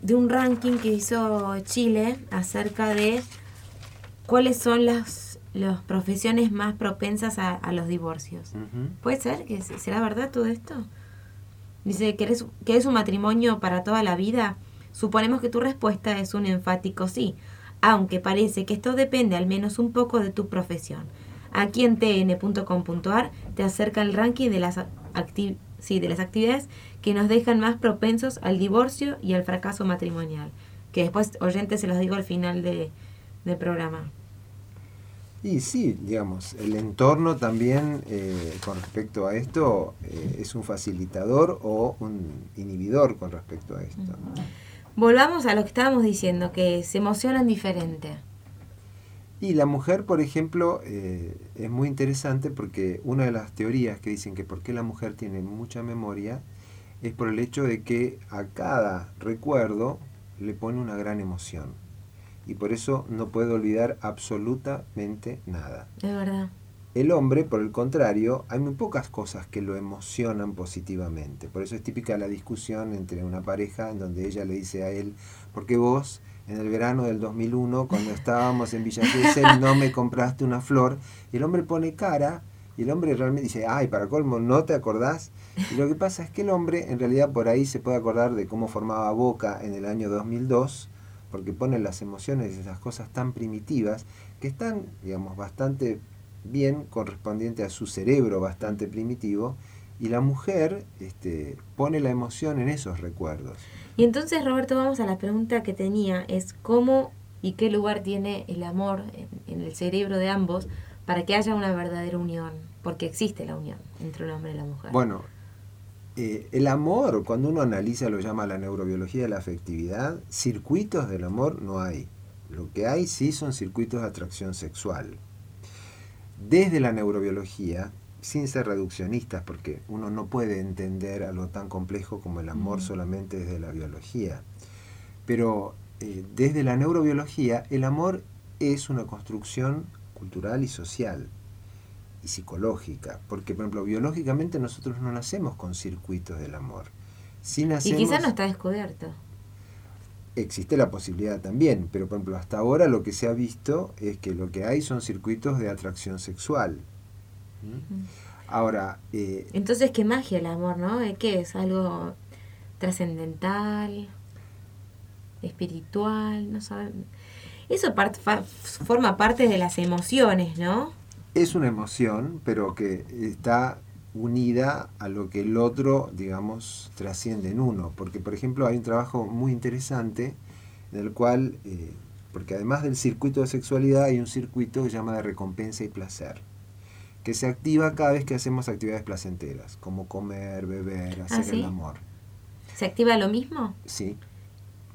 de un ranking que hizo Chile acerca de cuáles son las, las profesiones más propensas a, a los divorcios. ¿Puede ser? que se- ¿Será verdad todo esto? Dice, ¿querés, ¿querés un matrimonio para toda la vida? Suponemos que tu respuesta es un enfático sí, aunque parece que esto depende al menos un poco de tu profesión. Aquí en tn.com.ar te acerca el ranking de las, acti- sí, de las actividades que nos dejan más propensos al divorcio y al fracaso matrimonial. Que después, oyentes, se los digo al final de, del programa. Y sí, digamos, el entorno también eh, con respecto a esto eh, es un facilitador o un inhibidor con respecto a esto. Volvamos a lo que estábamos diciendo, que se emocionan diferente. Y la mujer, por ejemplo, eh, es muy interesante porque una de las teorías que dicen que por qué la mujer tiene mucha memoria es por el hecho de que a cada recuerdo le pone una gran emoción. Y por eso no puede olvidar absolutamente nada. Es verdad. El hombre, por el contrario, hay muy pocas cosas que lo emocionan positivamente. Por eso es típica la discusión entre una pareja en donde ella le dice a él, ¿por qué vos en el verano del 2001, cuando estábamos en Villa Gesell, no me compraste una flor? Y el hombre pone cara y el hombre realmente dice, ay, para colmo, ¿no te acordás? Y lo que pasa es que el hombre en realidad por ahí se puede acordar de cómo formaba Boca en el año 2002, porque pone las emociones y esas cosas tan primitivas que están, digamos, bastante bien correspondiente a su cerebro bastante primitivo y la mujer este, pone la emoción en esos recuerdos. Y entonces, Roberto, vamos a la pregunta que tenía, es cómo y qué lugar tiene el amor en, el cerebro de ambos para que haya una verdadera unión, porque existe la unión entre un hombre y la mujer. Bueno, eh, el amor, cuando uno analiza, lo llama la neurobiología de la afectividad, circuitos del amor no hay. Lo que hay sí son circuitos de atracción sexual. Desde la neurobiología, sin ser reduccionistas, porque uno no puede entender algo tan complejo como el amor solamente desde la biología, pero eh, desde la neurobiología el amor es una construcción cultural y social y psicológica, porque por ejemplo biológicamente nosotros no nacemos con circuitos del amor. Y nacemos, quizás no está descubierto. existe la posibilidad también, pero por ejemplo hasta ahora lo que se ha visto es que lo que hay son circuitos de atracción sexual. Ahora, eh, Entonces, qué magia el amor, ¿no? ¿Eh, ¿Qué es? ¿Algo trascendental? ¿Espiritual? No saben. Eso part- fa- forma parte de las emociones, ¿no? es una emoción, pero que está unida a lo que el otro, digamos, trasciende en uno. Porque, por ejemplo, hay un trabajo muy interesante en el cual, eh, porque además del circuito de sexualidad, hay un circuito que se llama de recompensa y placer, que se activa cada vez que hacemos actividades placenteras, como comer, beber, hacer ¿sí? el amor. ¿Se activa lo mismo? Sí,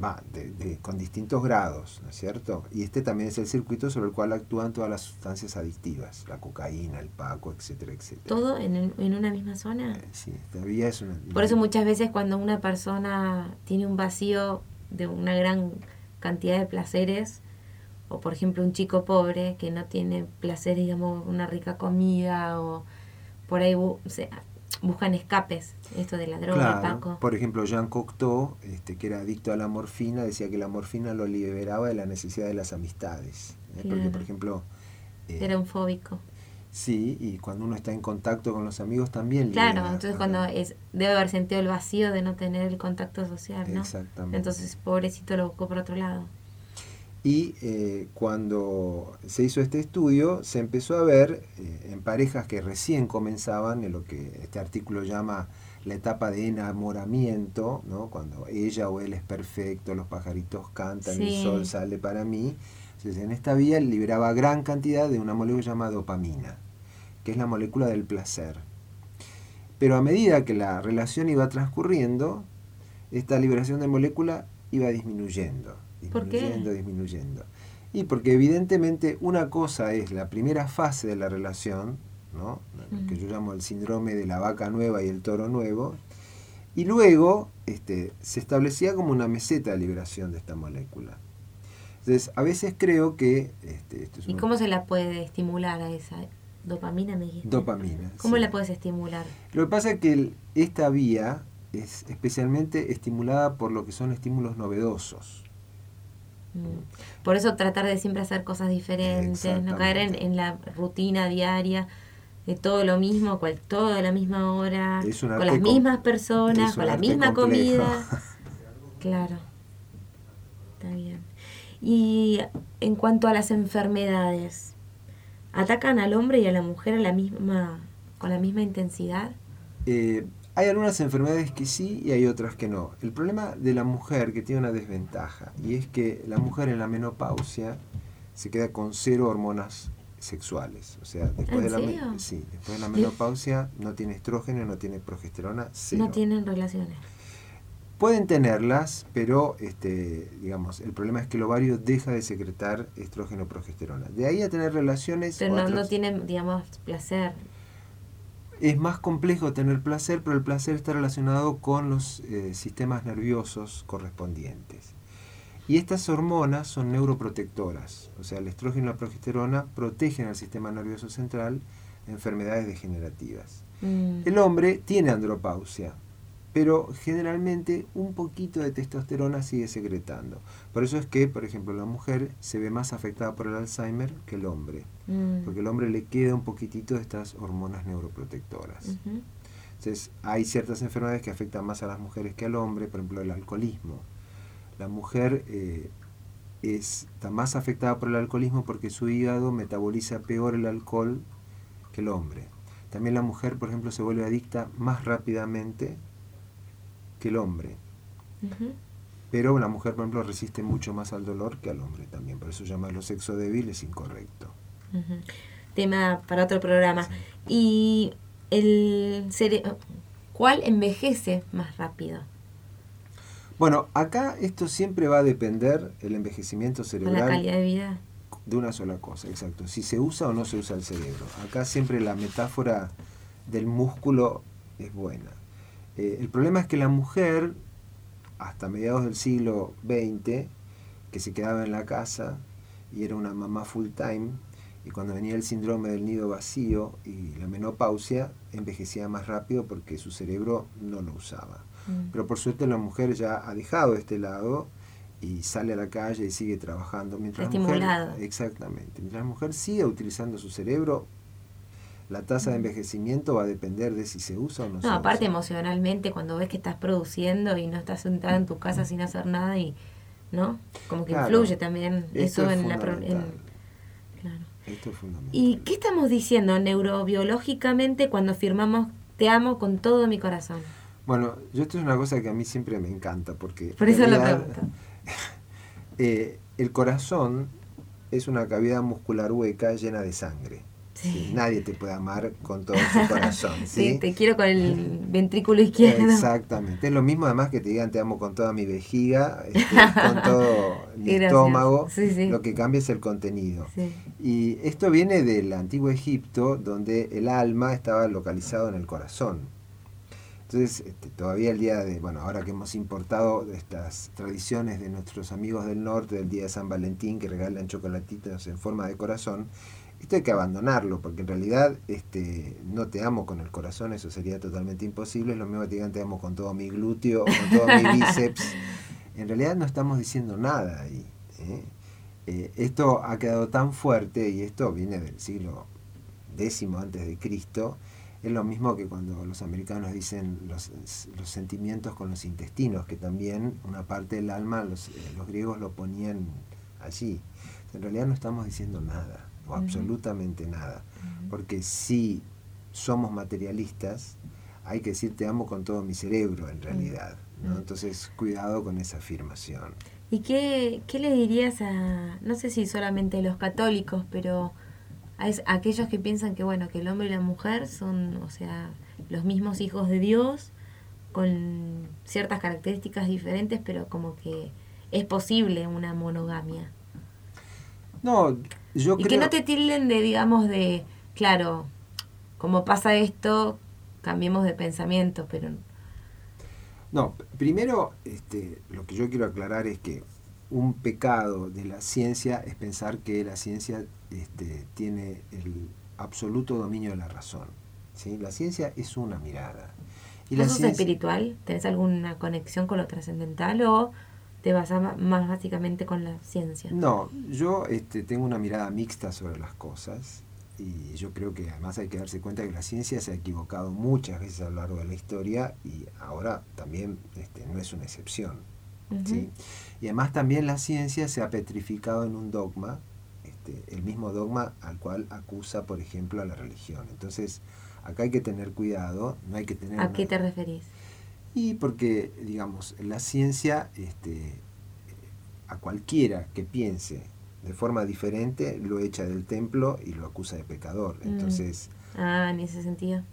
va, de- de- con distintos grados, ¿no es cierto? Y este también es el circuito sobre el cual actúan todas las sustancias adictivas, la cocaína, el paco, etcétera, etcétera. ¿Todo en, el- en una misma zona? Eh, Sí, todavía es una... Por eso muchas veces cuando una persona tiene un vacío de una gran cantidad de placeres, o por ejemplo un chico pobre que no tiene placer, digamos, una rica comida, o por ahí bu- se- buscan escapes, esto de la droga, el Claro, paco. por ejemplo, Jean Cocteau, este, que era adicto a la morfina, decía que la morfina lo liberaba de la necesidad de las amistades. ¿eh? Porque, por ejemplo, eh, Era un fóbico. sí, y cuando uno está en contacto con los amigos también Claro, libera, entonces cuando es debe haber sentido el vacío de no tener el contacto social, ¿no? Exactamente. Entonces, pobrecito lo buscó por otro lado. Y eh, cuando se hizo este estudio, se empezó a ver eh, en parejas que recién comenzaban en lo que este artículo llama la etapa de enamoramiento, ¿no? cuando ella o él es perfecto, los pajaritos cantan, Sí. el sol sale para mí. Entonces, en esta vía liberaba gran cantidad de una molécula llamada dopamina, que es la molécula del placer. Pero a medida que la relación iba transcurriendo, esta liberación de molécula iba disminuyendo, ¿Por qué? disminuyendo, disminuyendo. Y porque evidentemente una cosa es la primera fase de la relación, ¿no? Lo que yo llamo el síndrome de la vaca nueva y el toro nuevo, y luego este, se establecía como una meseta de liberación de esta molécula. Entonces, a veces creo que... Este, esto es ¿Y un- cómo se la puede estimular a esa dopamina, me dijiste? Dopamina. ¿Cómo sí. la puedes estimular? Lo que pasa es que el- esta vía es especialmente estimulada por lo que son estímulos novedosos. Mm. Por eso tratar de siempre hacer cosas diferentes, no caer en, la rutina diaria de todo lo mismo, cual, todo a la misma hora, con las mismas personas, con la misma complejo. comida. (laughs) Claro, está bien. Y en cuanto a las enfermedades, ¿atacan al hombre y a la mujer a la misma, con la misma intensidad? Eh, hay algunas enfermedades que sí y hay otras que no. El problema de la mujer que tiene una desventaja y es que la mujer en la menopausia se queda con cero hormonas sexuales. O sea, después, ¿En de la, me- sí, después de la menopausia no tiene estrógeno, no tiene progesterona, cero. No tienen relaciones. Pueden tenerlas, pero este, digamos, el problema es que el ovario deja de secretar estrógeno progesterona. De ahí a tener relaciones Pero no, otros- no tienen, digamos, placer. Es más complejo tener placer, pero el placer está relacionado con los eh, sistemas nerviosos correspondientes. Y estas hormonas son neuroprotectoras, o sea, el estrógeno y la progesterona protegen al sistema nervioso central de enfermedades degenerativas. Mm. El hombre tiene andropausia, pero generalmente un poquito de testosterona sigue secretando. Por eso es que, por ejemplo, la mujer se ve más afectada por el Alzheimer que el hombre, Mm. porque el hombre le queda un poquitito de estas hormonas neuroprotectoras. Entonces, hay ciertas enfermedades que afectan más a las mujeres que al hombre, por ejemplo, el alcoholismo. La mujer eh, es- está más afectada por el alcoholismo porque su hígado metaboliza peor el alcohol que el hombre. También la mujer, por ejemplo, se vuelve adicta más rápidamente que el hombre. Pero la mujer, por ejemplo, resiste mucho más al dolor que al hombre también. Por eso llamarlo sexo débil es incorrecto. Tema para otro programa. Y el cere- ¿cuál envejece más rápido? Bueno, acá esto siempre va a depender, el envejecimiento la cerebral, calidad de vida. de una sola cosa, exacto. Si se usa o no se usa el cerebro. Acá siempre la metáfora del músculo es buena. Eh, el problema es que la mujer, hasta mediados del siglo XX, que se quedaba en la casa y era una mamá full time, y cuando venía el síndrome del nido vacío y la menopausia, envejecía más rápido porque su cerebro no lo usaba. Mm. Pero por suerte la mujer ya ha dejado este lado y sale a la calle y sigue trabajando. Mientras la mujer, Estimulada. exactamente. Mientras la mujer siga utilizando su cerebro, la tasa de envejecimiento va a depender de si se usa o no, se No, aparte usa. emocionalmente, cuando ves que estás produciendo y no estás sentada en tu casa sin hacer nada y, ¿no? Como que Claro. influye también eso es en la... en- claro. Esto es fundamental. ¿Y qué estamos diciendo neurobiológicamente cuando firmamos te amo con todo mi corazón? Bueno, yo esto es una cosa que a mí siempre me encanta porque... Por eso lo pregunto. (laughs) eh, el corazón es una cavidad muscular hueca llena de sangre. Sí. Nadie te puede amar con todo su (laughs) corazón. Sí, ¿sí? te quiero con el (laughs) ventrículo izquierdo. Exactamente. Es lo mismo además que te digan te amo con toda mi vejiga, este, con (laughs) todo mi estómago. Sí. Lo que cambia es el contenido. Y esto viene del antiguo Egipto, donde el alma estaba localizado en el corazón. Entonces, este, todavía el día de, bueno, ahora que hemos importado estas tradiciones de nuestros amigos del norte, del día de San Valentín, que regalan chocolatitos en forma de corazón, esto hay que abandonarlo, porque en realidad este, no te amo con el corazón, eso sería totalmente imposible, es lo mismo que te digan te amo con todo mi glúteo o con todo mi bíceps. (laughs) En realidad no estamos diciendo nada ahí. ¿eh? Eh, esto ha quedado tan fuerte, y esto viene del siglo X antes de Cristo, es lo mismo que cuando los americanos dicen los, los sentimientos con los intestinos, que también una parte del alma, los, eh, los griegos lo ponían allí allí. En realidad no estamos diciendo nada, o absolutamente nada, porque si somos materialistas, hay que decir te amo con todo mi cerebro en realidad. ¿no? Entonces, cuidado con esa afirmación. ¿Y qué, qué le dirías a, no sé si solamente a los católicos, pero a, es- a aquellos que piensan que, bueno, que el hombre y la mujer son, o sea, los mismos hijos de Dios, con ciertas características diferentes, pero como que es posible una monogamia? No, yo Y creo... que no te tilden de, digamos, de, claro, como pasa esto, cambiemos de pensamiento, pero No, primero este, lo que yo quiero aclarar es que un pecado de la ciencia es pensar que la ciencia este, tiene el absoluto dominio de la razón. ¿sí? La ciencia es una mirada. Y la ¿Vos sos ciencia- espiritual? ¿Tenés alguna conexión con lo trascendental o te basas más básicamente con la ciencia? No, yo este, tengo una mirada mixta sobre las cosas y yo creo que además hay que darse cuenta que la ciencia se ha equivocado muchas veces a lo largo de la historia y ahora también este, no es una excepción. ¿sí? Y además también la ciencia se ha petrificado en un dogma, este, el mismo dogma al cual acusa, por ejemplo, a la religión. Entonces, acá hay que tener cuidado, no hay que tener... ¿A una- qué te referís? Y porque, digamos, la ciencia, este, a cualquiera que piense de forma diferente, lo echa del templo y lo acusa de pecador. Mm. Entonces, Ah, en ese sentido.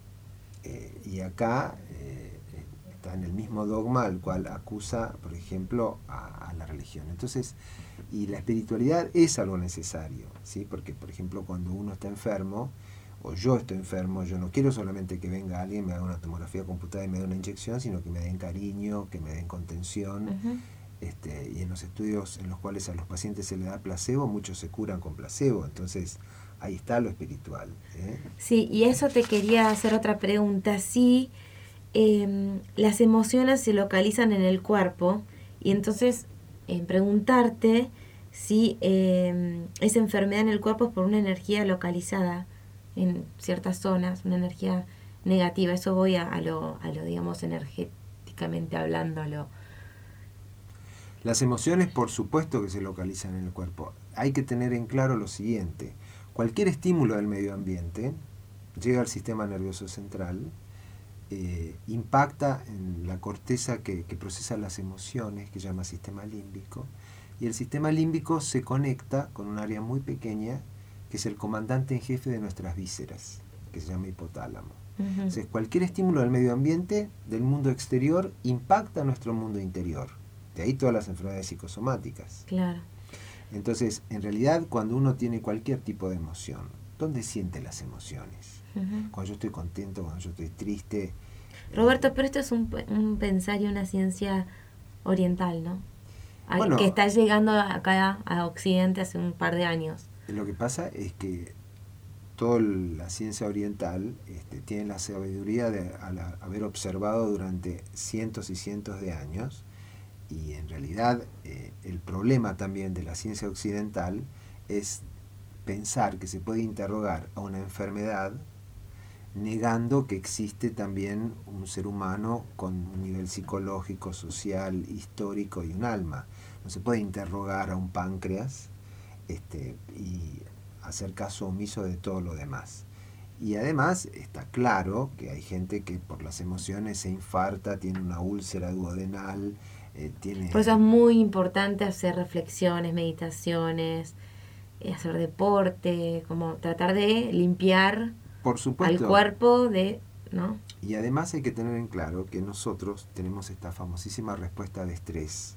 eh, y acá eh, está en el mismo dogma al cual acusa, por ejemplo, a, a la religión. Entonces, y la espiritualidad es algo necesario, ¿sí? Porque, por ejemplo, cuando uno está enfermo, o yo estoy enfermo, yo no quiero solamente que venga alguien, me haga una tomografía computada y me dé una inyección, sino que me den cariño, que me den contención. Este, y en los estudios en los cuales a los pacientes se le da placebo, muchos se curan con placebo. Entonces, ahí está lo espiritual. ¿eh? Sí, y eso te quería hacer otra pregunta. Si em, las emociones se localizan en el cuerpo, y entonces en preguntarte si em, esa enfermedad en el cuerpo es por una energía localizada en ciertas zonas, una energía negativa. Eso voy a, lo, a lo, digamos, energéticamente hablando, Las emociones, por supuesto que se localizan en el cuerpo. Hay que tener en claro lo siguiente. Cualquier estímulo del medio ambiente llega al sistema nervioso central, eh, impacta en la corteza que, que procesa las emociones, que llama sistema límbico, y el sistema límbico se conecta con un área muy pequeña, que es el comandante en jefe de nuestras vísceras, que se llama hipotálamo. Entonces, cualquier estímulo del medio ambiente, del mundo exterior, impacta nuestro mundo interior. De ahí todas las enfermedades psicosomáticas. Claro. Entonces, en realidad, cuando uno tiene cualquier tipo de emoción, ¿dónde siente las emociones? Cuando yo estoy contento, cuando yo estoy triste. Roberto, pero esto es un, un pensar y una ciencia oriental, ¿no? A- Bueno. que está llegando acá a Occidente hace un par de años. Lo que pasa es que toda la ciencia oriental este, tiene la sabiduría de al haber observado durante cientos y cientos de años y en realidad eh, el problema también de la ciencia occidental es pensar que se puede interrogar a una enfermedad negando que existe también un ser humano con un nivel psicológico, social, histórico y un alma. No se puede interrogar a un páncreas este, y hacer caso omiso de todo lo demás. Y además está claro que hay gente que por las emociones se infarta, tiene una úlcera duodenal, eh, tiene... Por eso es muy importante hacer reflexiones, meditaciones, eh, hacer deporte, como tratar de limpiar por al supuesto. cuerpo de, ¿no? Y además hay que tener en claro que nosotros tenemos esta famosísima respuesta de estrés,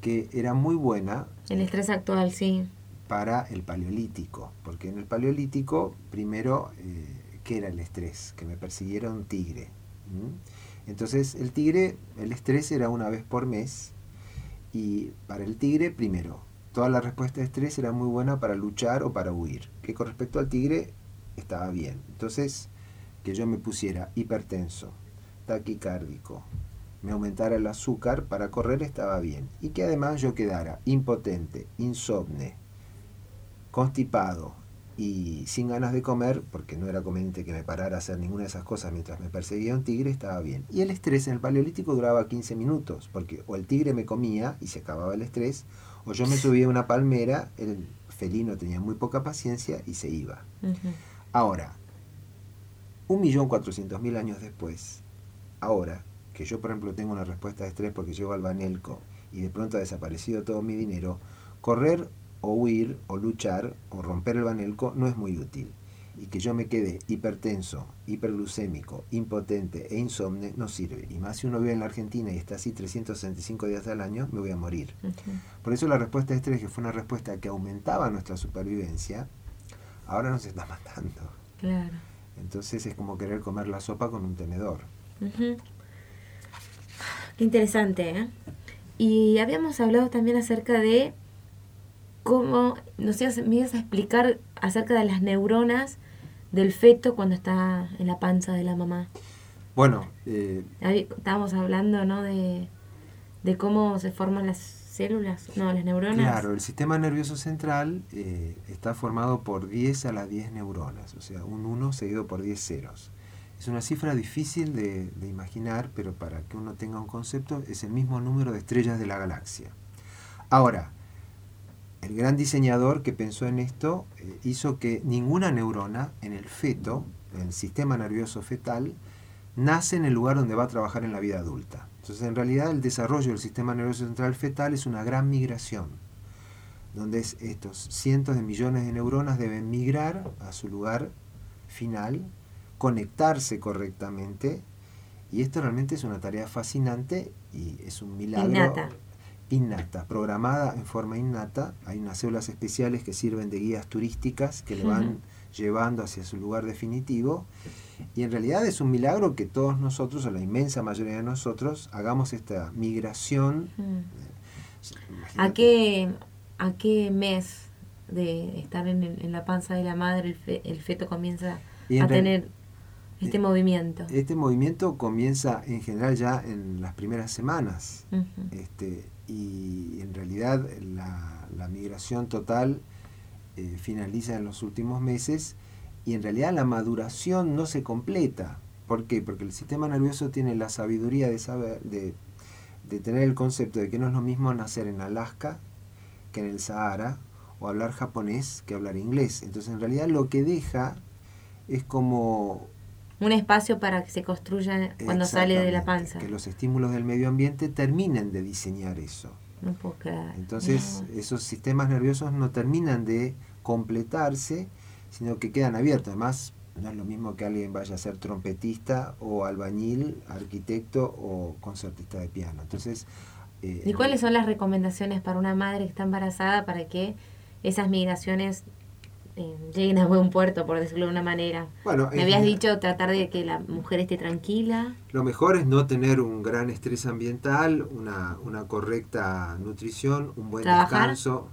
que era muy buena El estrés actual, sí. Para el paleolítico, porque en el paleolítico, primero, eh, ¿qué era el estrés? Que me persiguiera un tigre. Entonces, el tigre, el estrés era una vez por mes, y para el tigre, primero, toda la respuesta de estrés era muy buena para luchar o para huir, que con respecto al tigre estaba bien. Entonces, que yo me pusiera hipertenso, taquicárdico, me aumentara el azúcar para correr estaba bien, y que además yo quedara impotente, insomne, constipado y sin ganas de comer, porque no era conveniente que me parara a hacer ninguna de esas cosas mientras me perseguía un tigre, estaba bien. Y el estrés en el paleolítico duraba 15 minutos, porque o el tigre me comía y se acababa el estrés, O yo me (laughs) subía a una palmera, el felino tenía muy poca paciencia y se iba. Ahora, un millón cuatrocientos mil años después, ahora que yo por ejemplo tengo una respuesta de estrés porque llego al Banelco y de pronto ha desaparecido todo mi dinero, correr o huir o luchar o romper el Banelco no es muy útil. Y que yo me quede hipertenso, hiperglucémico, impotente e insomne no sirve. Y más si uno vive en la Argentina y está así 365 días al año, me voy a morir. Por eso la respuesta de estrés, que fue una respuesta que aumentaba nuestra supervivencia, ahora nos está (laughs) matando. Claro. Entonces es como querer comer la sopa con un tenedor. Qué interesante, ¿eh? Y habíamos hablado también acerca de cómo, nos ibas, me ibas a explicar acerca de las neuronas del feto cuando está en la panza de la mamá. Bueno, eh, Estábamos hablando, ¿no? De, de cómo se forman las células, no, las neuronas. claro, el sistema nervioso central eh, está formado por 10 a las 10 neuronas, o sea, un 1 seguido por 10 ceros. Es una cifra difícil de, de imaginar, pero para que uno tenga un concepto, es el mismo número de estrellas de la galaxia. Ahora, el gran diseñador que pensó en esto eh, hizo que ninguna neurona en el feto, en el sistema nervioso fetal, nace en el lugar donde va a trabajar en la vida adulta. Entonces, en realidad, el desarrollo del sistema nervioso central fetal es una gran migración, donde es- estos cientos de millones de neuronas deben migrar a su lugar final, conectarse correctamente, y esto realmente es una tarea fascinante y es un milagro. Innata, programada en forma innata. Hay unas células especiales que sirven de guías turísticas que le van llevando hacia su lugar definitivo. Y en realidad es un milagro que todos nosotros, o la inmensa mayoría de nosotros, hagamos esta migración. Imagínate, ¿A qué, ¿A qué mes de estar en, el- en la panza de la madre el, fe- el feto comienza a tener este eh, movimiento? Este movimiento comienza en general ya en las primeras semanas. Este, y en realidad la, la migración total eh, finaliza en los últimos meses y en realidad la maduración no se completa. ¿Por qué? Porque el sistema nervioso tiene la sabiduría de saber, de, de tener el concepto de que no es lo mismo nacer en Alaska que en el Sahara o hablar japonés que hablar inglés. Entonces en realidad lo que deja es como Un espacio para que se construya cuando sale de la panza. Que los estímulos del medio ambiente terminen de diseñar eso. No puedo creer. Entonces, esos sistemas nerviosos no terminan de completarse, sino que quedan abiertos. Además, no es lo mismo que alguien vaya a ser trompetista o albañil, arquitecto o concertista de piano. Entonces, eh, ¿Y cuáles son las recomendaciones para una madre que está embarazada para que esas migraciones eh, lleguen a buen puerto, por decirlo de una manera? Bueno, Me habías dicho tratar de que la mujer esté tranquila. Lo mejor es no tener un gran estrés ambiental, una, una correcta nutrición, un buen ¿Trabajar? descanso.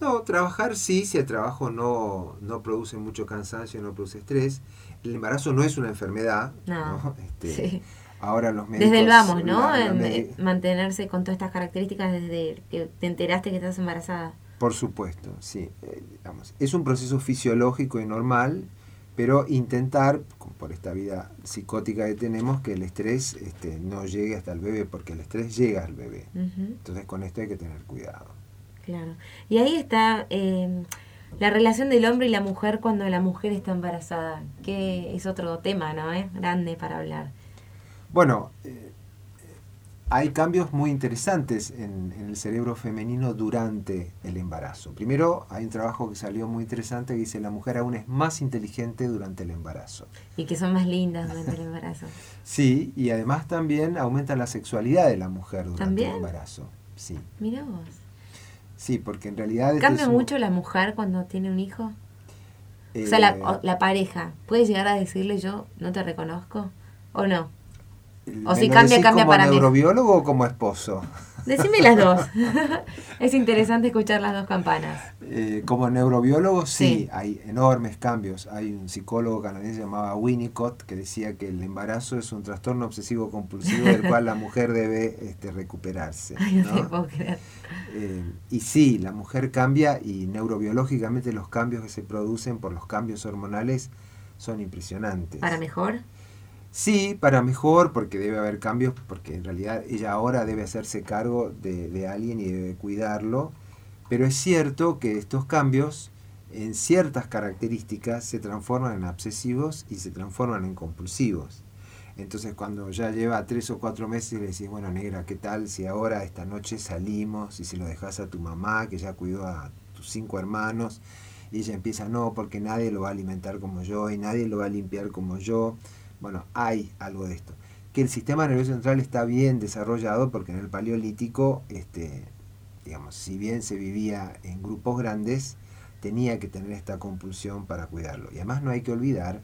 No, trabajar sí, si el trabajo no, no produce mucho cansancio, no produce estrés. El embarazo no es una enfermedad. No, ¿no? Este, sí. Ahora los médicos... Desde el vamos, ¿no? la- la En- medi- mantenerse con todas estas características desde que te enteraste que estás embarazada. Por supuesto, sí. Eh, digamos, es un proceso fisiológico y normal, pero intentar, por esta vida psicótica que tenemos, que el estrés este, no llegue hasta el bebé, porque el estrés llega al bebé. Entonces con esto hay que tener cuidado. claro. Y ahí está eh, la relación del hombre y la mujer cuando la mujer está embarazada, que es otro tema, ¿no? ¿Eh? Grande para hablar. Bueno, eh, hay cambios muy interesantes en, en el cerebro femenino durante el embarazo. Primero, hay un trabajo que salió muy interesante que dice la mujer aún es más inteligente durante el embarazo. Y que son más lindas durante el (laughs) embarazo. Sí, y además también aumenta la sexualidad de la mujer durante ¿También? el embarazo. Sí, Mira vos. sí, porque en realidad... este ¿Cambia es un- mucho la mujer cuando tiene un hijo? eh, O sea, la, o- la pareja, ¿puede llegar a decirle yo no te reconozco? ¿O no? O ¿me si cambia, cambia como para mí. neurobiólogo o como esposo? Decime las dos. (laughs) es interesante escuchar las dos campanas. Eh, como neurobiólogo, sí, Sí. hay enormes cambios. Hay un psicólogo canadiense llamado Winnicott que decía que el embarazo es un trastorno obsesivo compulsivo del cual la mujer debe este, recuperarse. (laughs) Ay, no, te ¿no? puedo creer. Eh, y sí, la mujer cambia y neurobiológicamente los cambios que se producen por los cambios hormonales son impresionantes. ¿Para mejor? Sí, para mejor, porque debe haber cambios, porque en realidad ella ahora debe hacerse cargo de, de alguien y debe cuidarlo. Pero es cierto que estos cambios en ciertas características se transforman en obsesivos y se transforman en compulsivos. Entonces cuando ya lleva tres o cuatro meses le decís, bueno negra, ¿qué tal si ahora esta noche salimos y se lo dejas a tu mamá que ya cuidó a tus cinco hermanos? Y ella empieza, no, porque nadie lo va a alimentar como yo y nadie lo va a limpiar como yo. Bueno, hay algo de esto. Que el sistema nervioso central está bien desarrollado porque en el paleolítico, este, digamos, si bien se vivía en grupos grandes, tenía que tener esta compulsión para cuidarlo. Y además no hay que olvidar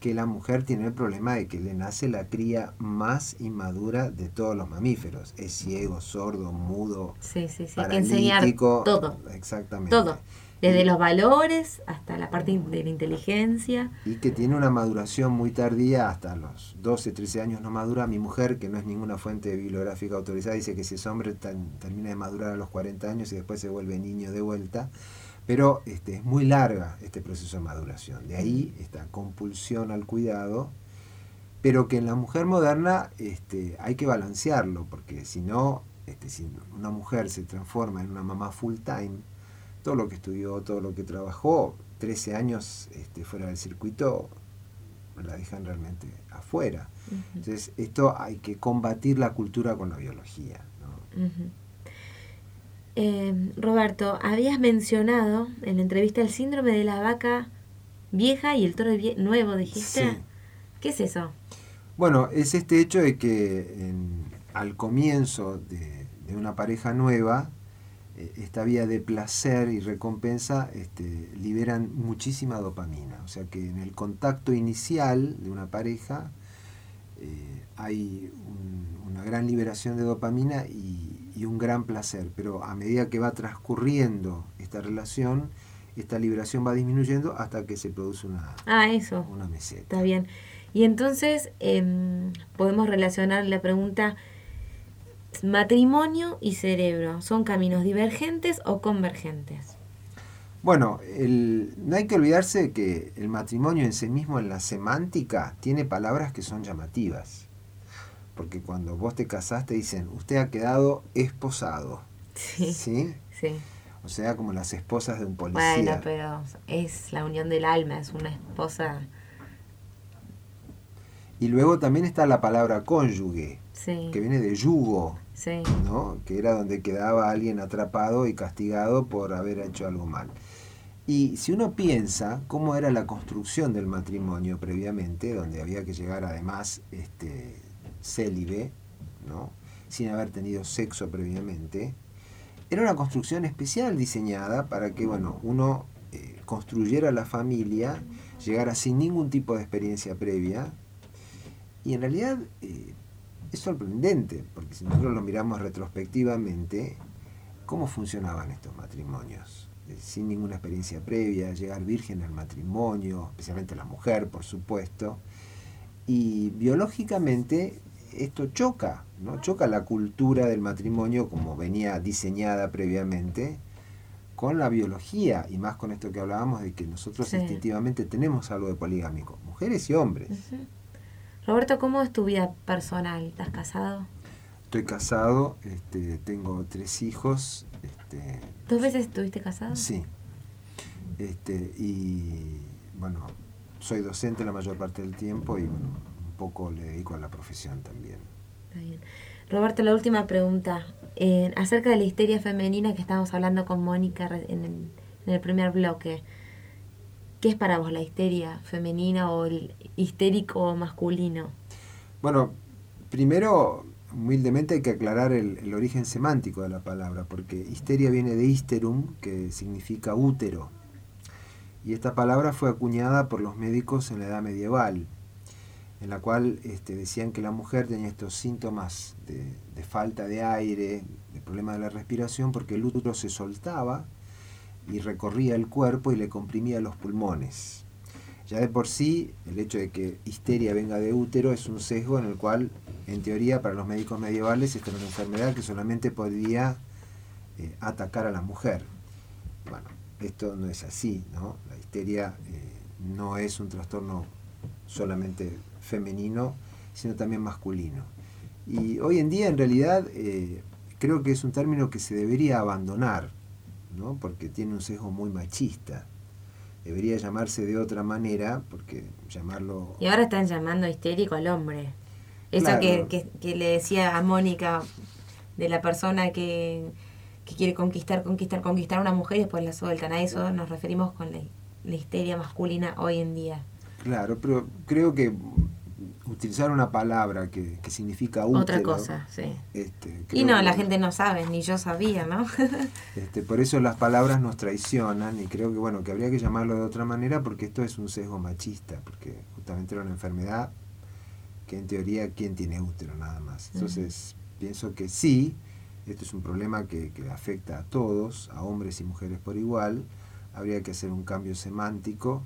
que la mujer tiene el problema de que le nace la cría más inmadura de todos los mamíferos. Es ciego, sordo, mudo, sí, sí, sí. Hay que enseñar todo. Exactamente. Todo. Desde los valores hasta la parte de la inteligencia. Y que tiene una maduración muy tardía, hasta los 12, 13 años no madura. Mi mujer, que no es ninguna fuente bibliográfica autorizada, dice que si es hombre termina de madurar a los 40 años y después se vuelve niño de vuelta. Pero este, es muy larga este proceso de maduración. De ahí esta compulsión al cuidado, pero que en la mujer moderna este, hay que balancearlo, porque si no, este, si una mujer se transforma en una mamá full time, todo lo que estudió, todo lo que trabajó, 13 años este, fuera del circuito, la dejan realmente afuera. Entonces, esto hay que combatir la cultura con la biología. ¿no? Eh, Roberto, habías mencionado en la entrevista el síndrome de la vaca vieja y el toro nuevo, dijiste. ¿Qué es eso? Bueno, es este hecho de que al comienzo de, una pareja nueva, esta vía de placer y recompensa este, liberan muchísima dopamina. O sea que en el contacto inicial de una pareja eh, hay una gran liberación de dopamina y, y un gran placer, pero a medida que va transcurriendo esta relación, esta liberación va disminuyendo hasta que se produce una, ah, eso. una meseta. Está bien. Y entonces em, podemos relacionar la pregunta matrimonio y cerebro. ¿Son caminos divergentes o convergentes? Bueno, el, no hay que olvidarse que el matrimonio en sí mismo, en la semántica, tiene palabras que son llamativas porque cuando vos te casaste dicen, usted ha quedado esposado. Sí. ¿Sí? Sí. O sea, como las esposas de un policía. Bueno, pero es la unión del alma, es una esposa. Y luego también está la palabra cónyuge, sí. que viene de yugo, sí. ¿no? que era donde quedaba alguien atrapado y castigado por haber hecho algo mal. Y si uno piensa cómo era la construcción del matrimonio previamente, donde había que llegar además este, célibe, ¿no? sin haber tenido sexo previamente, era una construcción especial diseñada para que bueno, uno eh, construyera la familia, llegara sin ningún tipo de experiencia previa, y en realidad eh, es sorprendente, porque si nosotros lo miramos retrospectivamente, ¿cómo funcionaban estos matrimonios? Eh, sin ninguna experiencia previa, llegar virgen al matrimonio, especialmente la mujer, por supuesto, y biológicamente esto choca, ¿no? Choca la cultura del matrimonio como venía diseñada previamente con la biología y más con esto que hablábamos de que nosotros instintivamente tenemos algo de poligámico, mujeres y hombres. Roberto, ¿cómo es tu vida personal? ¿Estás casado? Estoy casado, este, tengo tres hijos. Este, ¿Dos veces estuviste casado? Sí. Este, y bueno, soy docente la mayor parte del tiempo y bueno, poco le dedico a la profesión también. Roberto, la última pregunta. Eh, acerca de la histeria femenina que estábamos hablando con Mónica en el, primer bloque. ¿Qué es para vos la histeria femenina o el histérico masculino? Bueno, primero, humildemente hay que aclarar el, origen semántico de la palabra, porque histeria viene de histerum, que significa útero. Y esta palabra fue acuñada por los médicos en la edad medieval en la cual este, decían que la mujer tenía estos síntomas de, falta de aire, de problema de la respiración, porque el útero se soltaba y recorría el cuerpo y le comprimía los pulmones. Ya de por sí, el hecho de que histeria venga de útero es un sesgo en el cual, en teoría, para los médicos medievales, esta era una enfermedad que solamente podía eh, atacar a la mujer. Bueno, esto no es así, ¿no? La histeria eh, no es un trastorno solamente femenino, sino también masculino. Y hoy en día, en realidad, eh, creo que es un término que se debería abandonar, ¿no? porque tiene un sesgo muy machista. Debería llamarse de otra manera, porque llamarlo... Y ahora están llamando histérico al hombre. Eso Claro. que, que, que le decía a Mónica de la persona que, que quiere conquistar, conquistar, conquistar a una mujer y después la sueltan. A eso nos referimos con la, la histeria masculina hoy en día. Claro, pero creo que utilizar una palabra que, que significa útero... Otra cosa, sí. este, Y no, que- la gente no sabe, ni yo sabía, ¿no? (laughs) Este, por eso las palabras nos traicionan y creo que bueno que habría que llamarlo de otra manera porque esto es un sesgo machista, porque justamente era una enfermedad que en teoría quién tiene útero nada más. Entonces pienso que sí, esto es un problema que, que afecta a todos, a hombres y mujeres por igual, habría que hacer un cambio semántico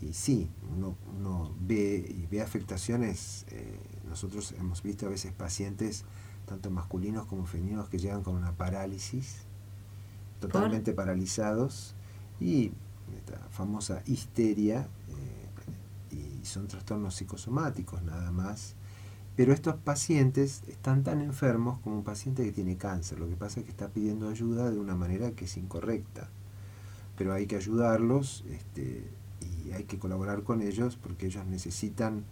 y sí, uno, uno ve y ve afectaciones, eh, nosotros hemos visto a veces pacientes tanto masculinos como femeninos que llegan con una parálisis totalmente paralizados y esta famosa histeria eh, y son trastornos psicosomáticos nada más. Pero estos pacientes están tan enfermos como un paciente que tiene cáncer. Lo que pasa es que está pidiendo ayuda de una manera que es incorrecta. Pero hay que ayudarlos este, y hay que colaborar con ellos porque ellos necesitan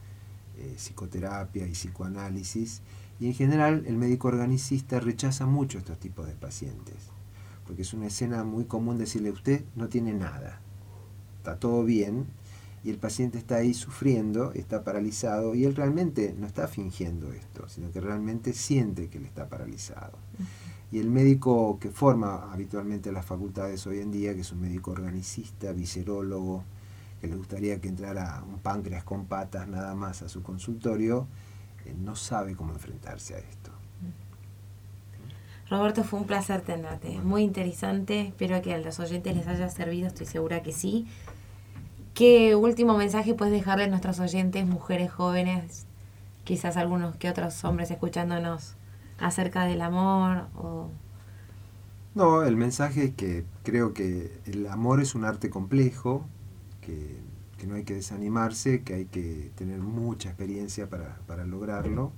eh, psicoterapia y psicoanálisis y en general el médico organicista rechaza mucho estos tipos de pacientes porque es una escena muy común decirle usted no tiene nada, está todo bien y el paciente está ahí sufriendo, está paralizado y él realmente no está fingiendo esto, sino que realmente siente que él está paralizado. Y el médico que forma habitualmente las facultades hoy en día, que es un médico organicista, viscerólogo, que le gustaría que entrara un páncreas con patas nada más a su consultorio, eh, no sabe cómo enfrentarse a esto. Roberto, fue un placer tenerte. Muy interesante. Espero que a los oyentes les haya servido. Estoy segura que sí. ¿Qué último mensaje puedes dejarle a nuestros oyentes, mujeres jóvenes, quizás algunos que otros hombres escuchándonos acerca del amor? O... No, el mensaje es que creo que el amor es un arte complejo, que, que no hay que desanimarse, que hay que tener mucha experiencia para, para lograrlo.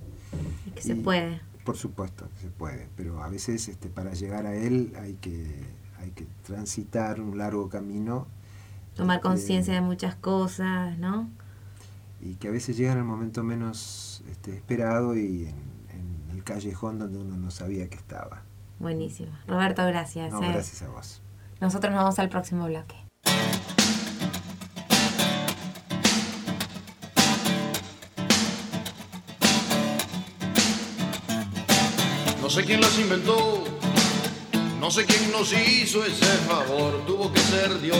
Que se puede. Por supuesto que se puede, pero a veces este, para llegar a él hay que, hay que transitar un largo camino Tomar este, conciencia de muchas cosas, ¿no? y que a veces llega en el momento menos este, esperado y en, en el callejón donde uno no sabía que estaba. Buenísimo. Roberto, gracias. No, eh. gracias a vos. Nosotros nos vamos al próximo bloque. Sé quién las inventó, no sé quién nos hizo ese favor, tuvo que ser Dios,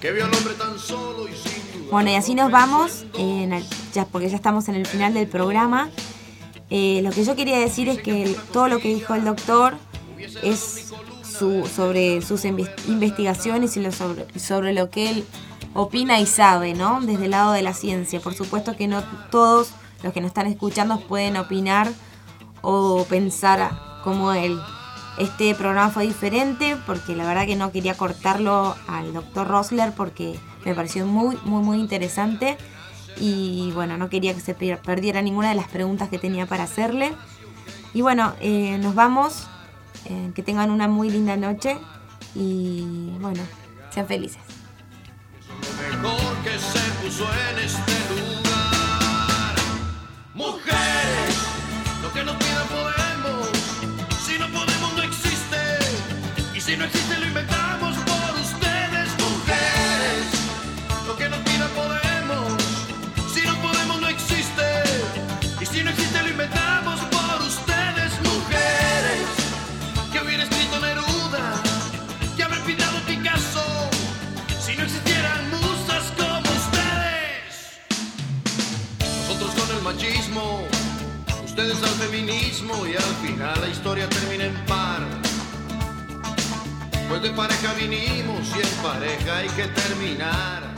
que vio al hombre tan solo y sin duda. Bueno, y así nos vamos, en el- ya, porque ya estamos en el final del programa. Eh, lo que yo quería decir es que el- todo lo que dijo el doctor es su- sobre sus inves- investigaciones y lo sobre, sobre lo que él opina y sabe, ¿no? Desde el lado de la ciencia. Por supuesto que no todos los que nos están escuchando pueden opinar o pensar como él. Este programa fue diferente porque la verdad que no quería cortarlo al doctor Rosler porque me pareció muy, muy, muy interesante. Y bueno, no quería que se per- perdiera ninguna de las preguntas que tenía para hacerle. Y bueno, eh, nos vamos. Eh, que tengan una muy linda noche. Y bueno, sean felices. Se este. Mujeres, lo que nos pida podemos. Si no podemos, no existe. Y si no existe, lo inventamos y al final la historia termina en par. Pues de pareja vinimos y en pareja hay que terminar.